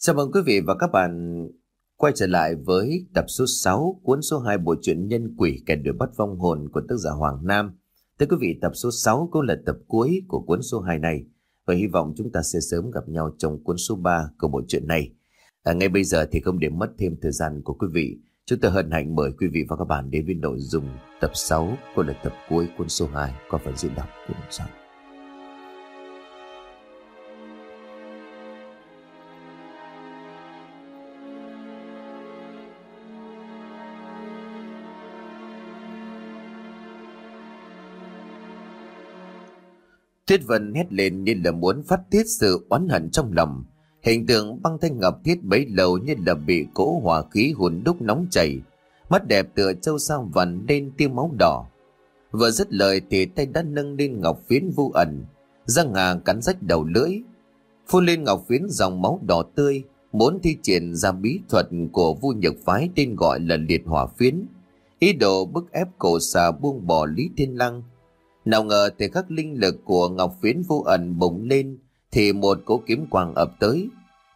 Chào mừng quý vị và các bạn quay trở lại với tập số 6 cuốn số 2 bộ truyện Nhân quỷ kẻ đuổi bắt vong hồn của tác giả Hoàng Nam. Thưa quý vị, tập số 6 cũng là tập cuối của cuốn số 2 này và hy vọng chúng ta sẽ sớm gặp nhau trong cuốn số 3 của bộ truyện này. À, ngay bây giờ thì không để mất thêm thời gian của quý vị, chúng tôi hân hạnh mời quý vị và các bạn đến với nội dung tập 6 của là tập cuối cuốn số 2 qua phần diễn đọc của Đồng Soạn. Tuyết Vân hét lên như là muốn phát tiết sự oán hận trong lòng. Hình tượng băng thanh ngọc thiết bấy lâu như là bị cỗ hỏa khí hùn đúc nóng chảy. Mắt đẹp tựa châu sao vằn lên tiêu máu đỏ. Vừa dứt lời thì tay đã nâng lên ngọc phiến vu ẩn. Răng ngà cắn rách đầu lưỡi. Phun lên ngọc phiến dòng máu đỏ tươi. Muốn thi triển ra bí thuật của vu nhật phái tên gọi là liệt hỏa phiến. Ý đồ bức ép cổ xà buông bỏ Lý Thiên Lăng nào ngờ thì khắc linh lực của Ngọc Phiến vô ẩn bùng lên thì một cỗ kiếm quang ập tới.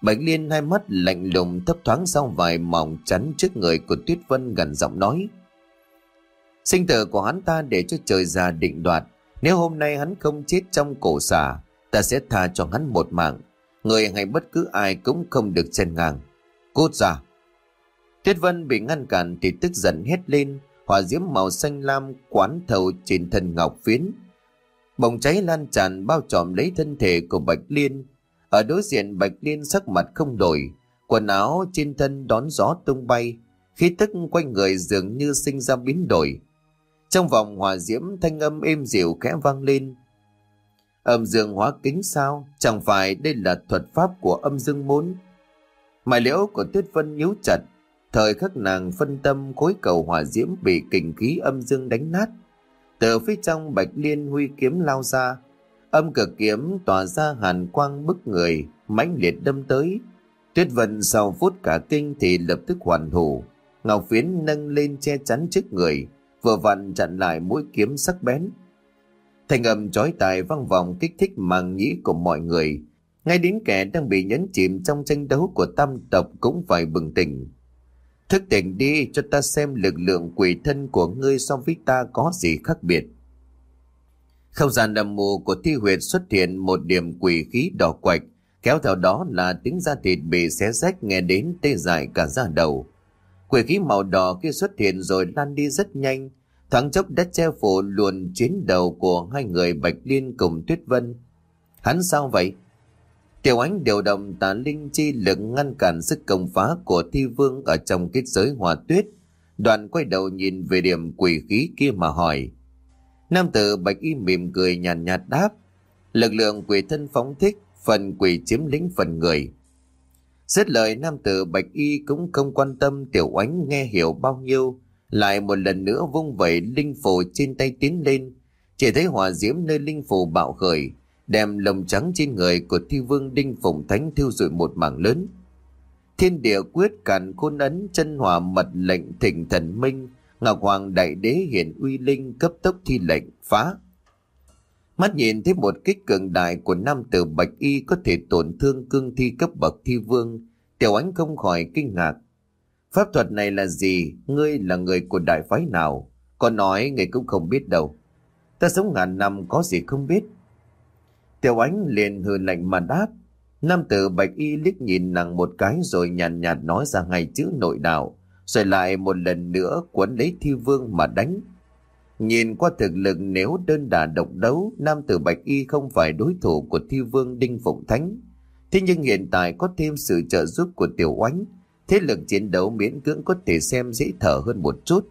Bạch Liên hai mắt lạnh lùng thấp thoáng sau vài mỏng chắn trước người của Tuyết Vân gần giọng nói. Sinh tử của hắn ta để cho trời già định đoạt. Nếu hôm nay hắn không chết trong cổ xà ta sẽ tha cho hắn một mạng. Người hay bất cứ ai cũng không được chen ngang. Cút ra! Tuyết Vân bị ngăn cản thì tức giận hét lên, hỏa diễm màu xanh lam quán thầu trên thân ngọc phiến. Bồng cháy lan tràn bao trọm lấy thân thể của Bạch Liên. Ở đối diện Bạch Liên sắc mặt không đổi, quần áo trên thân đón gió tung bay, khí tức quanh người dường như sinh ra biến đổi. Trong vòng hòa diễm thanh âm êm dịu khẽ vang lên. Âm dương hóa kính sao? Chẳng phải đây là thuật pháp của âm dương môn? Mài liễu của Tuyết Vân nhíu chặt, Thời khắc nàng phân tâm khối cầu hỏa diễm bị kình khí âm dương đánh nát. Từ phía trong bạch liên huy kiếm lao ra. Âm cực kiếm tỏa ra hàn quang bức người, mãnh liệt đâm tới. Tuyết vân sau phút cả kinh thì lập tức hoàn thủ. Ngọc phiến nâng lên che chắn trước người, vừa vặn chặn lại mũi kiếm sắc bén. Thành âm chói tai vang vọng kích thích màng nhĩ của mọi người. Ngay đến kẻ đang bị nhấn chìm trong tranh đấu của tam tộc cũng phải bừng tỉnh. Thức tỉnh đi cho ta xem lực lượng quỷ thân của ngươi so với ta có gì khác biệt. Không gian đầm mù của thi huyệt xuất hiện một điểm quỷ khí đỏ quạch, kéo theo đó là tiếng da thịt bị xé rách nghe đến tê dại cả da đầu. Quỷ khí màu đỏ kia xuất hiện rồi lan đi rất nhanh, thoáng chốc đã che phủ luồn chiến đầu của hai người Bạch Liên cùng Tuyết Vân. Hắn sao vậy? Tiểu ánh điều động tà linh chi lực ngăn cản sức công phá của thi vương ở trong kết giới hòa tuyết. Đoàn quay đầu nhìn về điểm quỷ khí kia mà hỏi. Nam tử bạch y mỉm cười nhàn nhạt, nhạt đáp. Lực lượng quỷ thân phóng thích, phần quỷ chiếm lĩnh phần người. Xét lời nam tử bạch y cũng không quan tâm tiểu ánh nghe hiểu bao nhiêu. Lại một lần nữa vung vẩy linh phù trên tay tiến lên. Chỉ thấy hỏa diễm nơi linh phù bạo khởi đem lồng trắng trên người của thi vương đinh phùng thánh thiêu rụi một mảng lớn. Thiên địa quyết càn khôn ấn, chân hòa mật lệnh thỉnh thần minh. Ngọc hoàng đại đế hiển uy linh cấp tốc thi lệnh, phá. Mắt nhìn thấy một kích cường đại của nam tử bạch y có thể tổn thương cương thi cấp bậc thi vương. Tiểu ánh không khỏi kinh ngạc. Pháp thuật này là gì? Ngươi là người của đại phái nào? Con nói người cũng không biết đâu. Ta sống ngàn năm có gì không biết. Tiểu ánh liền hừ lạnh mà đáp. Nam tử bạch y liếc nhìn nàng một cái rồi nhàn nhạt, nhạt nói ra ngay chữ nội đạo. Rồi lại một lần nữa quấn lấy thi vương mà đánh. Nhìn qua thực lực nếu đơn đà độc đấu, nam tử bạch y không phải đối thủ của thi vương Đinh Phụng Thánh. Thế nhưng hiện tại có thêm sự trợ giúp của tiểu oánh, thế lực chiến đấu miễn cưỡng có thể xem dễ thở hơn một chút.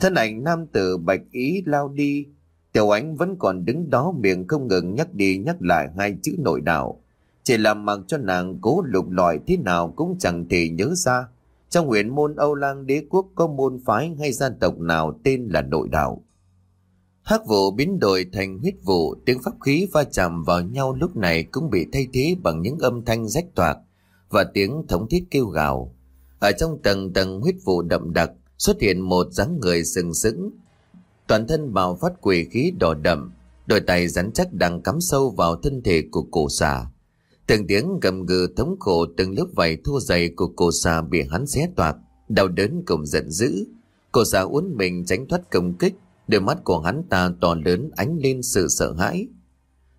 Thân ảnh nam tử bạch ý lao đi, Tiểu ánh vẫn còn đứng đó miệng không ngừng nhắc đi nhắc lại hai chữ nội đạo. Chỉ làm mặc cho nàng cố lục lọi thế nào cũng chẳng thể nhớ ra. Trong huyền môn Âu Lang đế quốc có môn phái hay gia tộc nào tên là nội đạo. Hắc vụ biến đổi thành huyết vụ, tiếng pháp khí va chạm vào nhau lúc này cũng bị thay thế bằng những âm thanh rách toạc và tiếng thống thiết kêu gào. Ở trong tầng tầng huyết vụ đậm đặc xuất hiện một dáng người sừng sững, toàn thân bào phát quỷ khí đỏ đậm, đôi tay rắn chắc đang cắm sâu vào thân thể của cổ xà. Từng tiếng gầm gừ thống khổ từng lớp vảy thô dày của cô xà bị hắn xé toạc, đau đớn cùng giận dữ. Cô xà uốn mình tránh thoát công kích, đôi mắt của hắn ta to lớn ánh lên sự sợ hãi.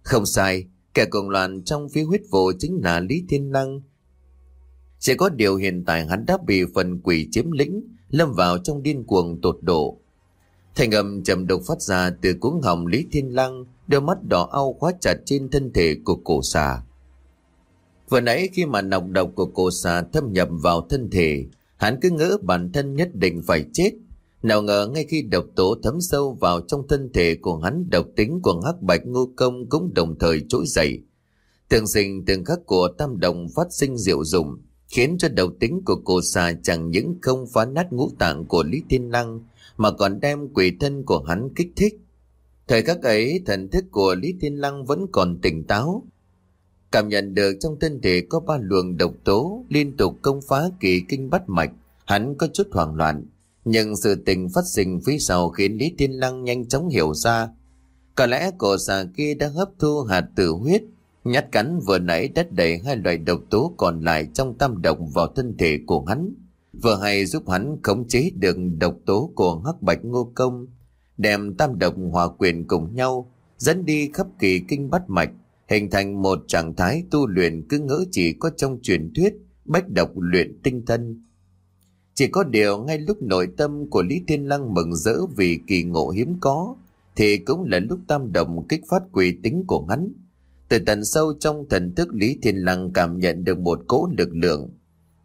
Không sai, kẻ cùng loạn trong phía huyết vụ chính là Lý Thiên năng. Chỉ có điều hiện tại hắn đã bị phần quỷ chiếm lĩnh, lâm vào trong điên cuồng tột độ. Thành âm trầm độc phát ra từ cuống họng Lý Thiên Lăng, đôi mắt đỏ au khóa chặt trên thân thể của cổ xà. Vừa nãy khi mà nọc độc của cổ xà thâm nhập vào thân thể, hắn cứ ngỡ bản thân nhất định phải chết. Nào ngờ ngay khi độc tố thấm sâu vào trong thân thể của hắn độc tính của hắc bạch ngô công cũng đồng thời trỗi dậy. Tường sinh từng khắc của tam đồng phát sinh diệu dụng, khiến cho độc tính của cổ xà chẳng những không phá nát ngũ tạng của Lý Thiên Lăng, mà còn đem quỷ thân của hắn kích thích. Thời khắc ấy, thần thức của Lý Thiên Lăng vẫn còn tỉnh táo. Cảm nhận được trong thân thể có ba luồng độc tố liên tục công phá kỳ kinh bắt mạch, hắn có chút hoảng loạn. Nhưng sự tình phát sinh phía sau khiến Lý Thiên Lăng nhanh chóng hiểu ra. Có lẽ cổ xà kia đã hấp thu hạt tử huyết, nhát cắn vừa nãy đất đầy hai loại độc tố còn lại trong tam độc vào thân thể của hắn vừa hay giúp hắn khống chế được độc tố của hắc bạch ngô công, đem tam độc hòa quyền cùng nhau, dẫn đi khắp kỳ kinh bắt mạch, hình thành một trạng thái tu luyện cứ ngỡ chỉ có trong truyền thuyết bách độc luyện tinh thân. Chỉ có điều ngay lúc nội tâm của Lý Thiên Lăng mừng rỡ vì kỳ ngộ hiếm có, thì cũng là lúc tam động kích phát quỷ tính của hắn. Từ tận sâu trong thần thức Lý Thiên Lăng cảm nhận được một cỗ lực lượng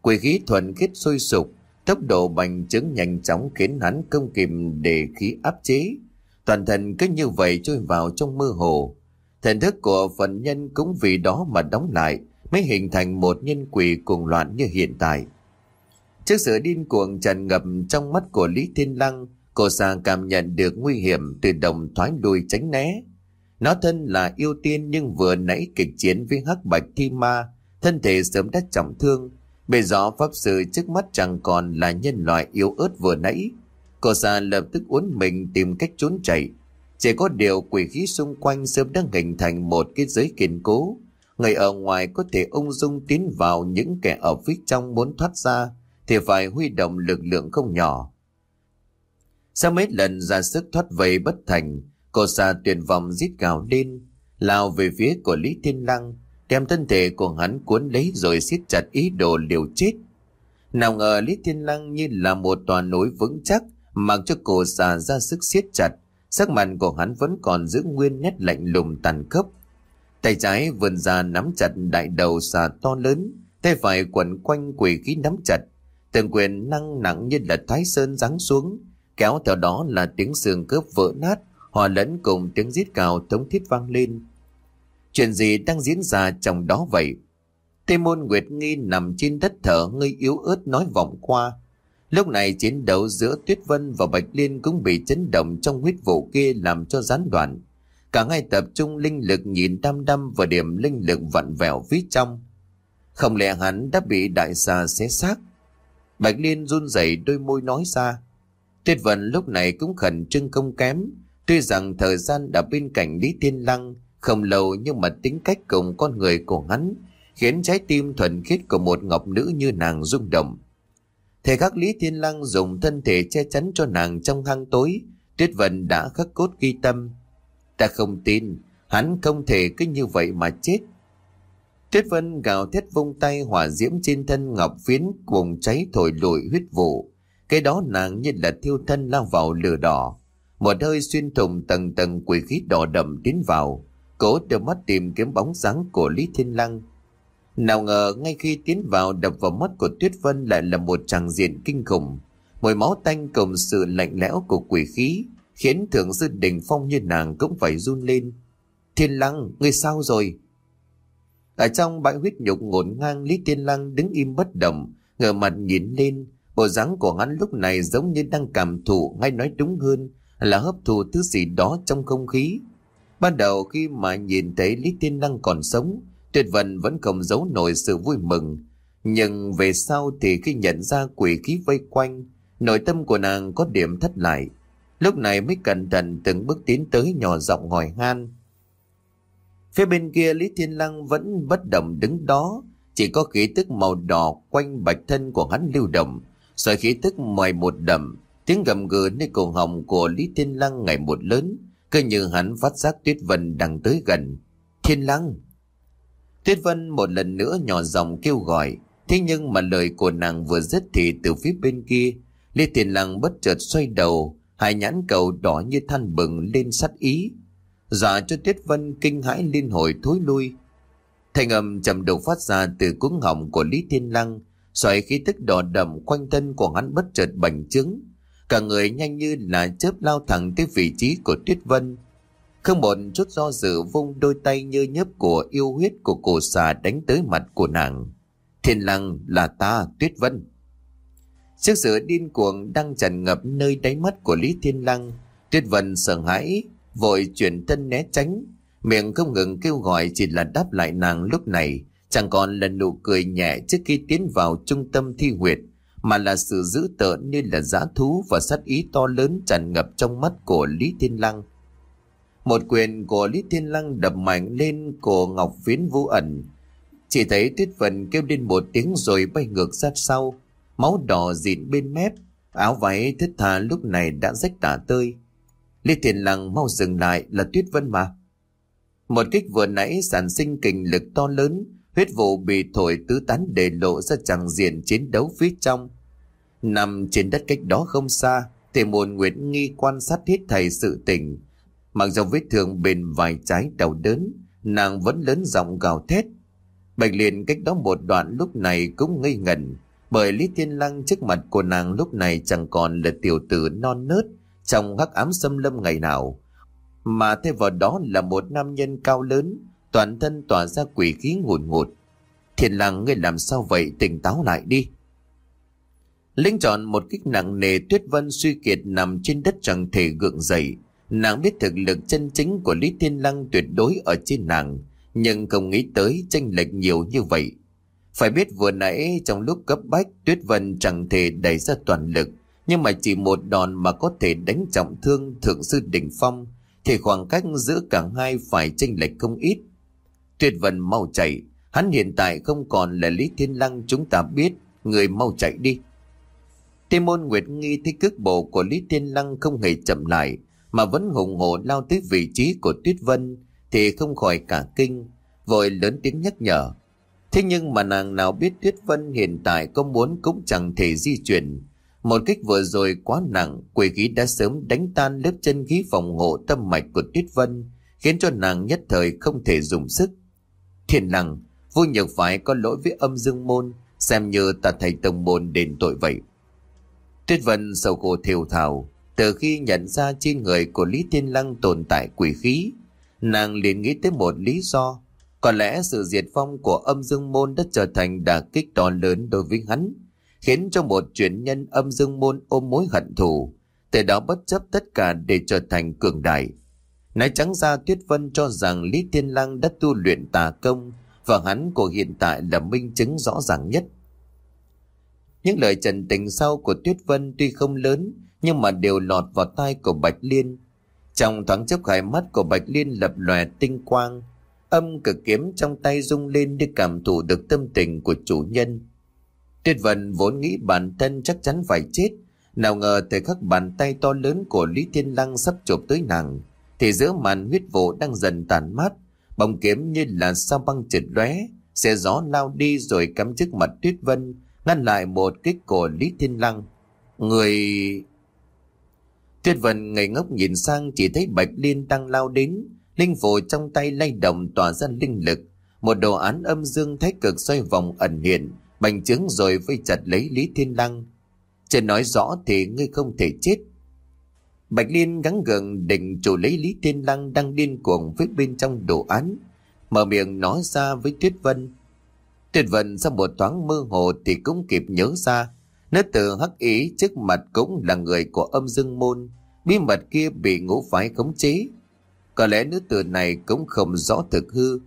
Quỷ khí thuần khiết sôi sục, tốc độ bành trướng nhanh chóng khiến hắn không kìm để khí áp chế. Toàn thân cứ như vậy trôi vào trong mơ hồ. Thần thức của phần nhân cũng vì đó mà đóng lại, mới hình thành một nhân quỷ cuồng loạn như hiện tại. Trước sự điên cuồng tràn ngập trong mắt của Lý Thiên Lăng, cô Sa cảm nhận được nguy hiểm từ đồng thoái lui tránh né. Nó thân là yêu tiên nhưng vừa nãy kịch chiến với hắc bạch thi ma, thân thể sớm đã trọng thương, Bây giờ Pháp Sư trước mắt chẳng còn là nhân loại yếu ớt vừa nãy. Cô xa lập tức uốn mình tìm cách trốn chạy. Chỉ có điều quỷ khí xung quanh sớm đã hình thành một cái giới kiên cố. Người ở ngoài có thể ung dung tiến vào những kẻ ở phía trong muốn thoát ra thì phải huy động lực lượng không nhỏ. Sau mấy lần ra sức thoát vây bất thành, cô xa tuyệt vọng rít gào lên, lao về phía của Lý Thiên Lăng đem thân thể của hắn cuốn lấy rồi siết chặt ý đồ liều chết. Nào ngờ Lý Thiên Lăng như là một tòa núi vững chắc, mặc cho cổ xà ra sức siết chặt, sắc mặt của hắn vẫn còn giữ nguyên nét lạnh lùng tàn khốc. Tay trái vươn ra nắm chặt đại đầu xà to lớn, tay phải quẩn quanh quỷ khí nắm chặt, từng quyền năng nặng như là thái sơn giáng xuống, kéo theo đó là tiếng xương cướp vỡ nát, hòa lẫn cùng tiếng giết cào thống thiết vang lên. Chuyện gì đang diễn ra trong đó vậy? Tây môn Nguyệt Nghi nằm trên đất thở, ngây yếu ớt nói vọng qua. Lúc này chiến đấu giữa Tuyết Vân và Bạch Liên cũng bị chấn động trong huyết vụ kia làm cho gián đoạn. Cả hai tập trung linh lực nhìn đăm đăm vào điểm linh lực vặn vẹo phía trong. Không lẽ hắn đã bị đại xà xé xác? Bạch Liên run rẩy đôi môi nói ra. Tuyết Vân lúc này cũng khẩn trương công kém. Tuy rằng thời gian đã bên cạnh Lý Thiên Lăng không lâu nhưng mà tính cách cùng con người của hắn khiến trái tim thuần khiết của một ngọc nữ như nàng rung động. Thầy khắc Lý Thiên Lăng dùng thân thể che chắn cho nàng trong hang tối, Tuyết Vân đã khắc cốt ghi tâm. Ta không tin, hắn không thể cứ như vậy mà chết. Tuyết Vân gào thét vung tay hỏa diễm trên thân ngọc phiến cùng cháy thổi lụi huyết vụ. Cái đó nàng như là thiêu thân lao vào lửa đỏ. Một hơi xuyên thủng tầng tầng quỷ khí đỏ đậm tiến vào. Cố đưa mắt tìm kiếm bóng dáng của Lý Thiên Lăng. Nào ngờ ngay khi tiến vào đập vào mắt của Tuyết Vân lại là một tràng diện kinh khủng. Mùi máu tanh cùng sự lạnh lẽo của quỷ khí khiến thượng sư đình phong như nàng cũng phải run lên. Thiên Lăng, ngươi sao rồi? Ở trong bãi huyết nhục ngổn ngang Lý Thiên Lăng đứng im bất động, ngờ mặt nhìn lên. Bộ dáng của hắn lúc này giống như đang cảm thụ hay nói đúng hơn là hấp thụ thứ gì đó trong không khí Ban đầu khi mà nhìn thấy Lý Thiên Lăng còn sống, Tuyệt Vân vẫn không giấu nổi sự vui mừng. Nhưng về sau thì khi nhận ra quỷ khí vây quanh, nội tâm của nàng có điểm thất lại. Lúc này mới cẩn thận từng bước tiến tới nhỏ giọng hỏi han. Phía bên kia Lý Thiên Lăng vẫn bất động đứng đó, chỉ có khí tức màu đỏ quanh bạch thân của hắn lưu động, Sợi khí tức ngoài một đậm, tiếng gầm gừ nơi cổ họng của Lý Thiên Lăng ngày một lớn, cứ như hắn phát giác Tuyết Vân đang tới gần. Thiên Lăng! Tuyết Vân một lần nữa nhỏ giọng kêu gọi, thế nhưng mà lời của nàng vừa dứt thì từ phía bên kia, Lý Thiên Lăng bất chợt xoay đầu, hai nhãn cầu đỏ như than bừng lên sắt ý, dọa cho Tuyết Vân kinh hãi liên hồi thối lui. Thanh âm trầm đục phát ra từ cuống họng của Lý Thiên Lăng, xoay khí tức đỏ đậm quanh thân của hắn bất chợt bành trướng. Cả người nhanh như là chớp lao thẳng tới vị trí của Tuyết Vân. Không một chút do dự vung đôi tay như nhấp của yêu huyết của cổ xà đánh tới mặt của nàng. Thiên Lăng là ta, Tuyết Vân. Trước sự điên cuồng đang tràn ngập nơi đáy mắt của Lý Thiên Lăng, Tuyết Vân sợ hãi, vội chuyển thân né tránh, miệng không ngừng kêu gọi chỉ là đáp lại nàng lúc này, chẳng còn là nụ cười nhẹ trước khi tiến vào trung tâm thi huyệt, mà là sự dữ tợn như là giã thú và sát ý to lớn tràn ngập trong mắt của Lý Thiên Lăng. Một quyền của Lý Thiên Lăng đập mạnh lên cổ Ngọc Viễn Vũ ẩn. Chỉ thấy Tuyết Vân kêu lên một tiếng rồi bay ngược ra sau, máu đỏ dịn bên mép, áo váy thất tha lúc này đã rách tả tơi. Lý Thiên Lăng mau dừng lại là Tuyết Vân mà. Một kích vừa nãy sản sinh kình lực to lớn, huyết vụ bị thổi tứ tán để lộ ra chẳng diện chiến đấu phía trong. Nằm trên đất cách đó không xa, thì Môn Nguyệt Nghi quan sát hết thầy sự tình. Mặc dù vết thương bên vài trái đầu đớn, nàng vẫn lớn giọng gào thét. Bạch liền cách đó một đoạn lúc này cũng ngây ngẩn, bởi Lý Thiên Lăng trước mặt của nàng lúc này chẳng còn là tiểu tử non nớt trong hắc ám xâm lâm ngày nào, mà thay vào đó là một nam nhân cao lớn, toàn thân tỏa ra quỷ khí ngùn ngụt. thiền Lăng ngươi làm sao vậy tỉnh táo lại đi. Linh chọn một kích nặng nề tuyết vân suy kiệt nằm trên đất chẳng thể gượng dậy. Nàng biết thực lực chân chính của Lý Thiên Lăng tuyệt đối ở trên nàng, nhưng không nghĩ tới tranh lệch nhiều như vậy. Phải biết vừa nãy trong lúc cấp bách Tuyết Vân chẳng thể đẩy ra toàn lực, nhưng mà chỉ một đòn mà có thể đánh trọng thương thượng sư đỉnh phong, thì khoảng cách giữa cả hai phải tranh lệch không ít. Tuyết Vân mau chạy, hắn hiện tại không còn là Lý Thiên Lăng chúng ta biết, người mau chạy đi. Tê môn Nguyệt Nghi thấy cước bộ của Lý Thiên Lăng không hề chậm lại, mà vẫn hùng hổ lao tới vị trí của Tuyết Vân, thì không khỏi cả kinh, vội lớn tiếng nhắc nhở. Thế nhưng mà nàng nào biết Tuyết Vân hiện tại có muốn cũng chẳng thể di chuyển. Một kích vừa rồi quá nặng, quỷ khí đã sớm đánh tan lớp chân khí phòng hộ tâm mạch của Tuyết Vân, khiến cho nàng nhất thời không thể dùng sức. Thiên lăng, vui nhược phải có lỗi với âm dương môn, xem như ta thầy tông môn đền tội vậy. Tuyết Vân sầu khổ thiều thảo, từ khi nhận ra trên người của Lý Thiên Lăng tồn tại quỷ khí, nàng liền nghĩ tới một lý do. Có lẽ sự diệt vong của âm dương môn đã trở thành đả kích to lớn đối với hắn, khiến cho một chuyển nhân âm dương môn ôm mối hận thù, từ đó bất chấp tất cả để trở thành cường đại. Nói trắng ra Tuyết Vân cho rằng Lý Thiên Lăng đã tu luyện tà công và hắn của hiện tại là minh chứng rõ ràng nhất. Những lời trần tình sau của Tuyết Vân tuy không lớn nhưng mà đều lọt vào tai của Bạch Liên. Trong thoáng chốc hai mắt của Bạch Liên lập lòe tinh quang, âm cực kiếm trong tay rung lên để cảm thụ được tâm tình của chủ nhân. Tuyết Vân vốn nghĩ bản thân chắc chắn phải chết, nào ngờ thời khắc bàn tay to lớn của Lý Thiên Lăng sắp chụp tới nàng, thì giữa màn huyết vụ đang dần tàn mát, bóng kiếm như là sao băng trượt lóe, xe gió lao đi rồi cắm trước mặt Tuyết Vân, ngăn lại một kích của Lý Thiên Lăng. Người... Tuyết Vân ngây ngốc nhìn sang chỉ thấy Bạch Liên đang lao đến, linh phù trong tay lay động tỏa ra linh lực, một đồ án âm dương thái cực xoay vòng ẩn hiện, bành trướng rồi vây chặt lấy Lý Thiên Lăng. Chưa nói rõ thì ngươi không thể chết. Bạch Liên gắng gượng định chủ lấy Lý Thiên Lăng đang điên cuồng với bên trong đồ án, mở miệng nói ra với Tuyết Vân. Tuyết Vân sau một thoáng mơ hồ thì cũng kịp nhớ ra, nữ tử hắc ý trước mặt cũng là người của âm dương môn, bí mật kia bị ngũ phái khống chế. Có lẽ nữ tử này cũng không rõ thực hư,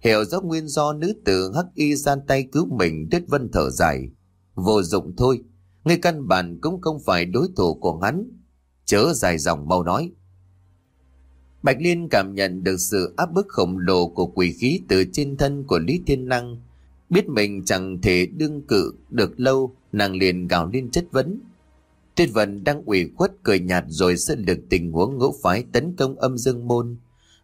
Hiểu rõ nguyên do nữ tử hắc y gian tay cứu mình Tuyết Vân thở dài. Vô dụng thôi, ngay căn bản cũng không phải đối thủ của hắn. Chớ dài dòng mau nói. Bạch Liên cảm nhận được sự áp bức khổng lồ của quỷ khí từ trên thân của Lý Thiên Năng, Biết mình chẳng thể đương cự được lâu, nàng liền gào lên chất vấn. Tuyết Vân đang ủy khuất cười nhạt rồi sẽ được tình huống ngũ phái tấn công âm dương môn.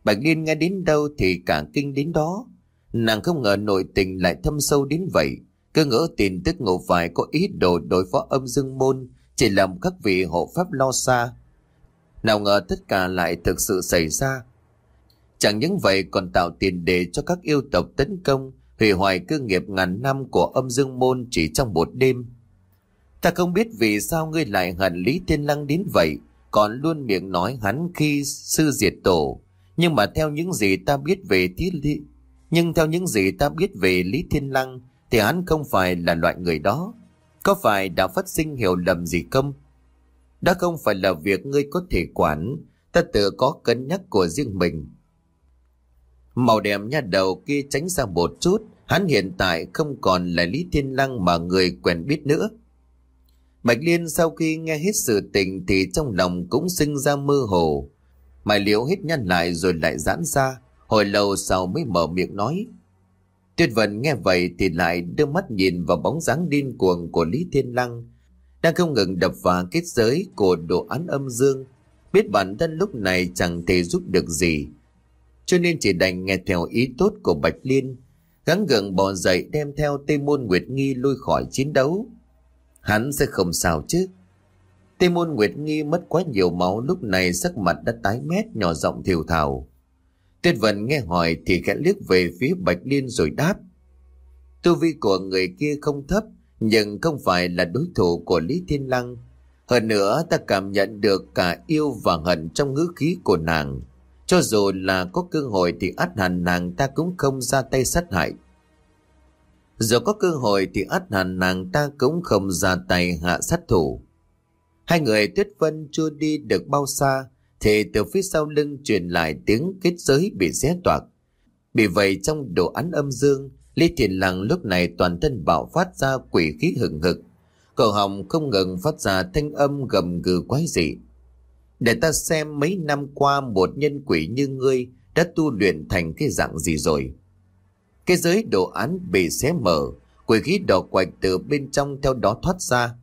Bạch Liên nghe đến đâu thì cả kinh đến đó. Nàng không ngờ nội tình lại thâm sâu đến vậy. Cứ ngỡ tin tức ngũ phái có ý đồ đối phó âm dương môn chỉ làm các vị hộ pháp lo xa. Nào ngờ tất cả lại thực sự xảy ra. Chẳng những vậy còn tạo tiền đề cho các yêu tộc tấn công, hủy hoại cơ nghiệp ngàn năm của âm dương môn chỉ trong một đêm. Ta không biết vì sao ngươi lại hận Lý Thiên Lăng đến vậy, còn luôn miệng nói hắn khi sư diệt tổ. Nhưng mà theo những gì ta biết về thiết lý, nhưng theo những gì ta biết về Lý Thiên Lăng, thì hắn không phải là loại người đó. Có phải đã phát sinh hiểu lầm gì không? Đó không phải là việc ngươi có thể quản, ta tự có cân nhắc của riêng mình. Màu đẹp nhà đầu kia tránh ra một chút, hắn hiện tại không còn là Lý Thiên Lăng mà người quen biết nữa. Bạch Liên sau khi nghe hết sự tình thì trong lòng cũng sinh ra mơ hồ. Mày liễu hết nhăn lại rồi lại giãn ra, hồi lâu sau mới mở miệng nói. Tuyết Vân nghe vậy thì lại đưa mắt nhìn vào bóng dáng điên cuồng của Lý Thiên Lăng, đang không ngừng đập vào kết giới của đồ án âm dương. Biết bản thân lúc này chẳng thể giúp được gì, cho nên chỉ đành nghe theo ý tốt của Bạch Liên, gắng gượng bò dậy đem theo Tây Môn Nguyệt Nghi lui khỏi chiến đấu. Hắn sẽ không sao chứ. Tây Môn Nguyệt Nghi mất quá nhiều máu lúc này sắc mặt đã tái mét nhỏ giọng thiều thào. Tuyết Vân nghe hỏi thì khẽ liếc về phía Bạch Liên rồi đáp. Tu vi của người kia không thấp, nhưng không phải là đối thủ của Lý Thiên Lăng. Hơn nữa ta cảm nhận được cả yêu và hận trong ngữ khí của nàng. Cho dù là có cơ hội thì át hẳn nàng ta cũng không ra tay sát hại. Dù có cơ hội thì át hẳn nàng ta cũng không ra tay hạ sát thủ. Hai người tuyết vân chưa đi được bao xa thì từ phía sau lưng truyền lại tiếng kết giới bị xé toạc. Bị vậy trong đồ án âm dương, Lý Thiền Lăng lúc này toàn thân bạo phát ra quỷ khí hừng hực. Cậu hồng không ngừng phát ra thanh âm gầm gừ quái dị. Để ta xem mấy năm qua một nhân quỷ như ngươi đã tu luyện thành cái dạng gì rồi. Cái giới đồ án bị xé mở, quỷ khí đỏ quạch từ bên trong theo đó thoát ra.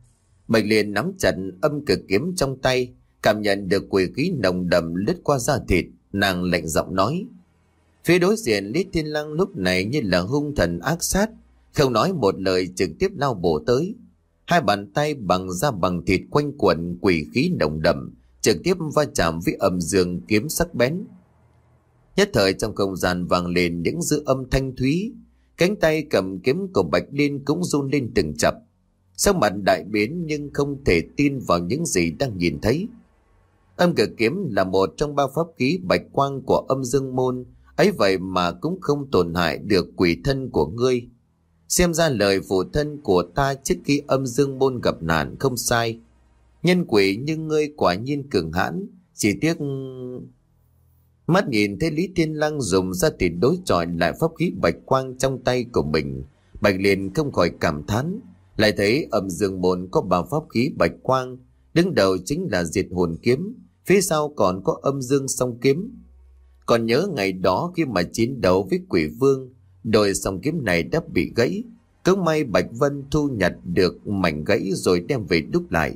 Bạch liền nắm chặt âm cực kiếm trong tay, cảm nhận được quỷ khí nồng đậm lướt qua da thịt, nàng lạnh giọng nói. Phía đối diện Lý Thiên Lăng lúc này như là hung thần ác sát, không nói một lời trực tiếp lao bổ tới. Hai bàn tay bằng da bằng thịt quanh quẩn quỷ khí nồng đậm, trực tiếp va chạm với âm dương kiếm sắc bén. Nhất thời trong không gian vang lên những dư âm thanh thúy, cánh tay cầm kiếm của Bạch Liên cũng run lên từng chập. Sắc mặt đại biến nhưng không thể tin vào những gì đang nhìn thấy. Âm cực kiếm là một trong ba pháp khí bạch quang của âm dương môn, ấy vậy mà cũng không tổn hại được quỷ thân của ngươi. Xem ra lời phụ thân của ta trước khi âm dương môn gặp nạn không sai. Nhân quỷ như ngươi quả nhiên cường hãn, chỉ tiếc... Mắt nhìn thấy Lý Thiên Lăng dùng ra tiền đối chọi lại pháp khí bạch quang trong tay của mình. Bạch liền không khỏi cảm thán, lại thấy âm dương môn có ba pháp khí bạch quang, đứng đầu chính là diệt hồn kiếm, phía sau còn có âm dương song kiếm. Còn nhớ ngày đó khi mà chiến đấu với quỷ vương, đôi song kiếm này đã bị gãy. Cứ may Bạch Vân thu nhặt được mảnh gãy rồi đem về đúc lại.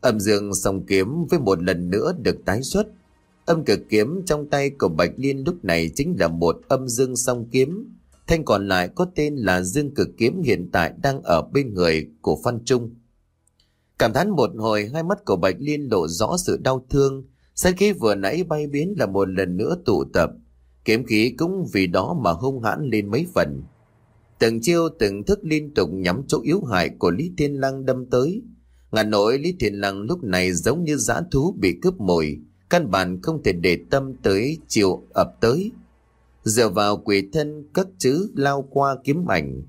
Âm dương song kiếm với một lần nữa được tái xuất. Âm cực kiếm trong tay của Bạch Liên lúc này chính là một âm dương song kiếm. Thanh còn lại có tên là dương cực kiếm hiện tại đang ở bên người của Phan Trung. Cảm thán một hồi, hai mắt của Bạch Liên lộ rõ sự đau thương. Sát khí vừa nãy bay biến là một lần nữa tụ tập. Kiếm khí cũng vì đó mà hung hãn lên mấy phần. Từng chiêu, từng thức liên tục nhắm chỗ yếu hại của Lý Thiên Lăng đâm tới. Ngàn nỗi Lý Thiên Lăng lúc này giống như dã thú bị cướp mồi. Căn bản không thể để tâm tới chiều ập tới. Dựa vào quỷ thân cất chữ lao qua kiếm ảnh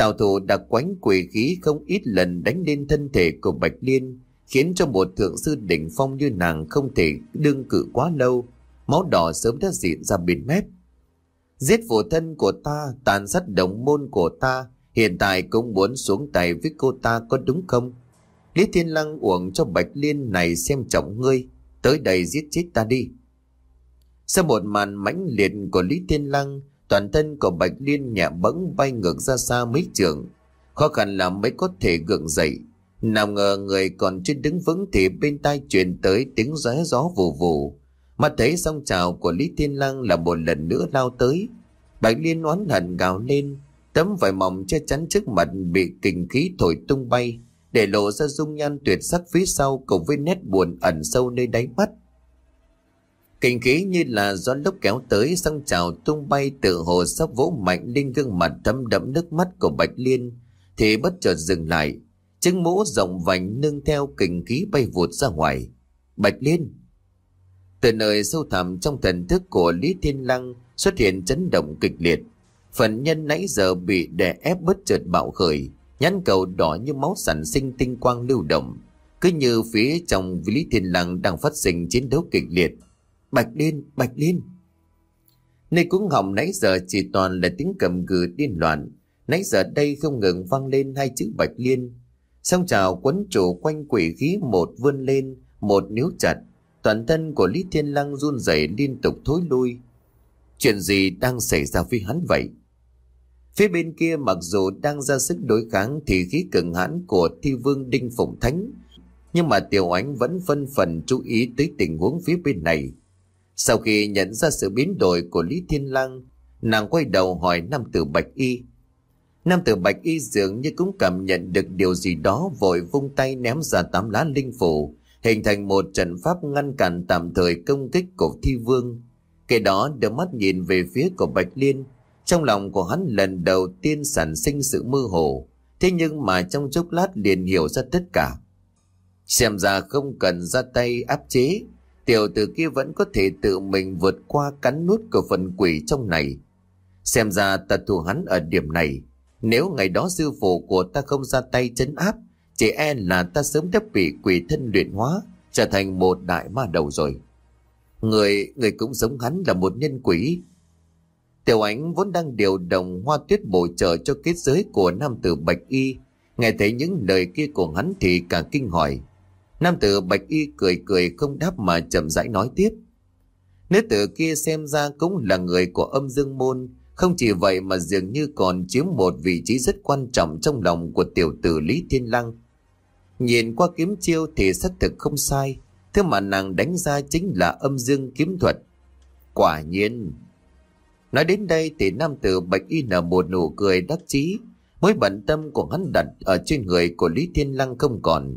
Trào thủ đã quánh quỷ khí không ít lần đánh lên thân thể của Bạch Liên, khiến cho một thượng sư đỉnh phong như nàng không thể đương cự quá lâu, máu đỏ sớm đã diện ra bên mép. Giết phụ thân của ta, tàn sát đồng môn của ta, hiện tại cũng muốn xuống tay với cô ta có đúng không? Lý Thiên Lăng uổng cho Bạch Liên này xem trọng ngươi, tới đây giết chết ta đi. Sau một màn mãnh liệt của Lý Thiên Lăng, toàn thân của Bạch Liên nhẹ bẫng bay ngược ra xa mấy trường. Khó khăn là mới có thể gượng dậy. Nào ngờ người còn chưa đứng vững thì bên tai truyền tới tiếng gió gió vù vù. Mà thấy song trào của Lý Thiên Lăng là một lần nữa lao tới. Bạch Liên oán hận gào lên, tấm vải mỏng che chắn trước mặt bị kình khí thổi tung bay, để lộ ra dung nhan tuyệt sắc phía sau cùng với nét buồn ẩn sâu nơi đáy mắt. Kinh khí như là gió lốc kéo tới sang trào tung bay tự hồ sắp vỗ mạnh lên gương mặt thấm đẫm nước mắt của Bạch Liên thì bất chợt dừng lại. Trứng mũ rộng vành nương theo kinh khí bay vụt ra ngoài. Bạch Liên! Từ nơi sâu thẳm trong thần thức của Lý Thiên Lăng xuất hiện chấn động kịch liệt. Phần nhân nãy giờ bị đè ép bất chợt bạo khởi, nhãn cầu đỏ như máu sản sinh tinh quang lưu động. Cứ như phía trong Lý Thiên Lăng đang phát sinh chiến đấu kịch liệt Bạch Liên, Bạch Liên. Nơi cũng hỏng nãy giờ chỉ toàn là tiếng cầm gừ điên loạn. Nãy giờ đây không ngừng vang lên hai chữ Bạch Liên. xong trào quấn trụ quanh quỷ khí một vươn lên, một níu chặt. Toàn thân của Lý Thiên Lăng run rẩy liên tục thối lui. Chuyện gì đang xảy ra với hắn vậy? Phía bên kia mặc dù đang ra sức đối kháng thì khí cường hãn của thi vương Đinh Phụng Thánh, nhưng mà Tiểu Ánh vẫn phân phần chú ý tới tình huống phía bên này. Sau khi nhận ra sự biến đổi của Lý Thiên Lăng, nàng quay đầu hỏi nam tử Bạch Y. Nam tử Bạch Y dường như cũng cảm nhận được điều gì đó vội vung tay ném ra tám lá linh phủ, hình thành một trận pháp ngăn cản tạm thời công kích của Thi Vương. Kể đó đưa mắt nhìn về phía của Bạch Liên, trong lòng của hắn lần đầu tiên sản sinh sự mơ hồ, thế nhưng mà trong chốc lát liền hiểu ra tất cả. Xem ra không cần ra tay áp chế, tiểu tử kia vẫn có thể tự mình vượt qua cắn nuốt của phần quỷ trong này. Xem ra ta thù hắn ở điểm này. Nếu ngày đó sư phụ của ta không ra tay chấn áp, chỉ e là ta sớm đã bị quỷ thân luyện hóa, trở thành một đại ma đầu rồi. Người, người cũng giống hắn là một nhân quỷ. Tiểu ánh vốn đang điều động hoa tuyết bổ trợ cho kết giới của nam tử Bạch Y. Nghe thấy những lời kia của hắn thì cả kinh hỏi. Nam tử bạch y cười cười không đáp mà chậm rãi nói tiếp. Nữ tử kia xem ra cũng là người của âm dương môn, không chỉ vậy mà dường như còn chiếm một vị trí rất quan trọng trong lòng của tiểu tử Lý Thiên Lăng. Nhìn qua kiếm chiêu thì xác thực không sai, thứ mà nàng đánh ra chính là âm dương kiếm thuật. Quả nhiên. Nói đến đây thì nam tử Bạch Y nở một nụ cười đắc chí, mối bận tâm của hắn đặt ở trên người của Lý Thiên Lăng không còn.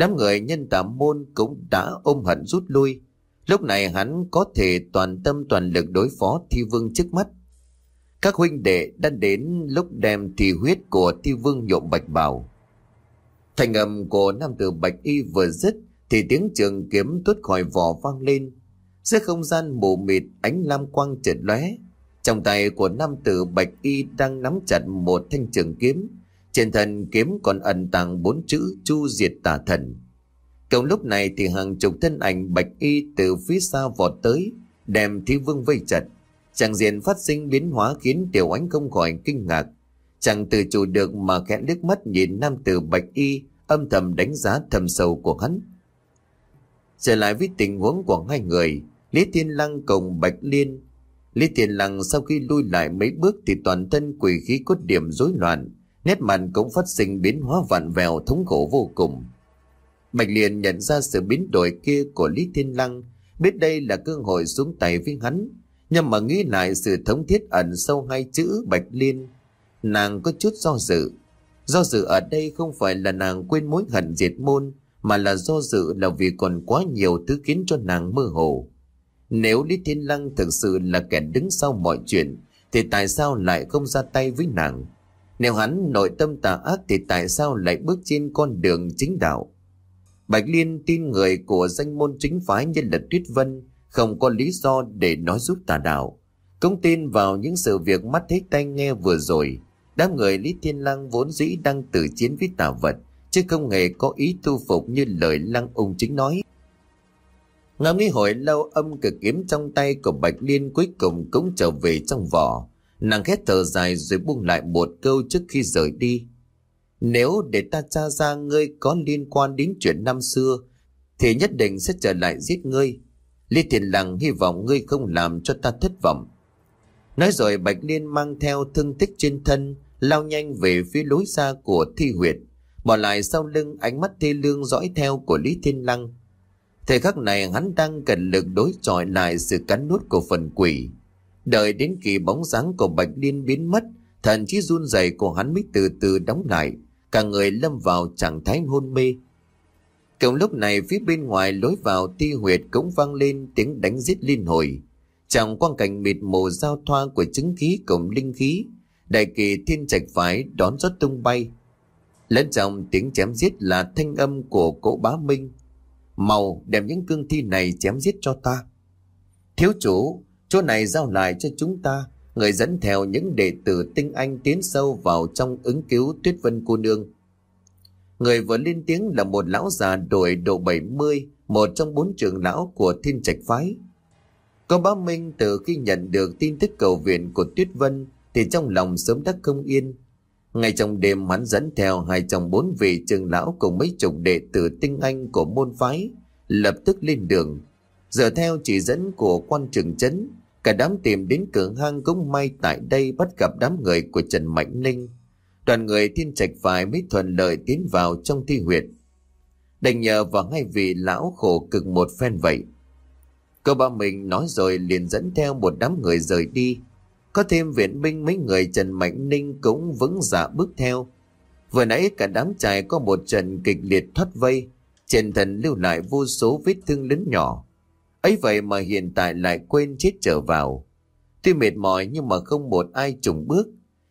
Đám người nhân tà môn cũng đã ôm hận rút lui. Lúc này hắn có thể toàn tâm toàn lực đối phó thi vương trước mắt. Các huynh đệ đã đến lúc đem thi huyết của thi vương nhộm bạch bào. Thành âm của nam tử bạch y vừa dứt thì tiếng trường kiếm tuốt khỏi vỏ vang lên. Giữa không gian mù mịt, ánh lam quang chợt lóe. Trong tay của nam tử bạch y đang nắm chặt một thanh trường kiếm trên thân kiếm còn ẩn tàng bốn chữ chu diệt tà thần. Cùng lúc này thì hàng chục thân ảnh bạch y từ phía xa vọt tới, đem thi vương vây chặt. Chẳng diện phát sinh biến hóa khiến tiểu ánh không khỏi kinh ngạc. Chẳng tự chủ được mà khẽ liếc mắt nhìn nam tử bạch y âm thầm đánh giá thầm sâu của hắn. Trở lại với tình huống của hai người, Lý Thiên Lăng cùng Bạch Liên. Lý Thiên Lăng sau khi lui lại mấy bước thì toàn thân quỷ khí có điểm rối loạn, nét mặt cũng phát sinh biến hóa vặn vẹo thống khổ vô cùng. Bạch liền nhận ra sự biến đổi kia của Lý Thiên Lăng, biết đây là cơ hội xuống tay với hắn, nhưng mà nghĩ lại sự thống thiết ẩn sâu hai chữ Bạch Liên, nàng có chút do dự. Do dự ở đây không phải là nàng quên mối hận diệt môn, mà là do dự là vì còn quá nhiều thứ khiến cho nàng mơ hồ. Nếu Lý Thiên Lăng thực sự là kẻ đứng sau mọi chuyện, thì tại sao lại không ra tay với nàng? Nếu hắn nội tâm tà ác thì tại sao lại bước trên con đường chính đạo? Bạch Liên tin người của danh môn chính phái nhân là Tuyết Vân không có lý do để nói giúp tà đạo. Cũng tin vào những sự việc mắt thấy tay nghe vừa rồi. Đám người Lý Thiên Lăng vốn dĩ đang tử chiến với tà vật, chứ không hề có ý thu phục như lời Lăng Ung chính nói. Ngắm nghĩ hồi lâu âm cực kiếm trong tay của Bạch Liên cuối cùng cũng trở về trong vỏ. Nàng khét thở dài rồi buông lại một câu trước khi rời đi. Nếu để ta tra ra ngươi có liên quan đến chuyện năm xưa, thì nhất định sẽ trở lại giết ngươi. Lý Thiền Lăng hy vọng ngươi không làm cho ta thất vọng. Nói rồi Bạch Liên mang theo thương tích trên thân, lao nhanh về phía lối xa của thi huyệt, bỏ lại sau lưng ánh mắt thê lương dõi theo của Lý Thiên Lăng. Thời khắc này hắn đang cần lực đối chọi lại sự cắn nuốt của phần quỷ. Đợi đến kỳ bóng dáng của Bạch Liên biến mất, thần trí run rẩy của hắn mới từ từ đóng lại, cả người lâm vào trạng thái hôn mê. Cùng lúc này phía bên ngoài lối vào ti huyệt cũng vang lên tiếng đánh giết liên hồi. Trong quang cảnh mịt mù giao thoa của chứng khí cùng linh khí, đại kỳ thiên trạch phái đón rất tung bay. Lẫn trong tiếng chém giết là thanh âm của cỗ bá minh. Màu đem những cương thi này chém giết cho ta. Thiếu chủ, chỗ này giao lại cho chúng ta. Người dẫn theo những đệ tử tinh anh tiến sâu vào trong ứng cứu tuyết vân cô nương. Người vừa lên tiếng là một lão già đổi độ 70, một trong bốn trưởng lão của thiên trạch phái. Có bá Minh từ khi nhận được tin tức cầu viện của Tuyết Vân thì trong lòng sớm đắc không yên. Ngay trong đêm hắn dẫn theo hai trong bốn vị trưởng lão cùng mấy chục đệ tử tinh anh của môn phái, lập tức lên đường. Giờ theo chỉ dẫn của quan trường chấn, cả đám tìm đến cửa hang cũng may tại đây bắt gặp đám người của Trần Mạnh Ninh. Đoàn người thiên trạch phải mới thuận lợi tiến vào trong thi huyệt. Đành nhờ vào hai vị lão khổ cực một phen vậy. Cô ba mình nói rồi liền dẫn theo một đám người rời đi. Có thêm viện binh mấy người Trần Mạnh Ninh cũng vững dạ bước theo. Vừa nãy cả đám trai có một trận kịch liệt thoát vây. Trên thần lưu lại vô số vết thương lớn nhỏ ấy vậy mà hiện tại lại quên chết trở vào. Tuy mệt mỏi nhưng mà không một ai trùng bước.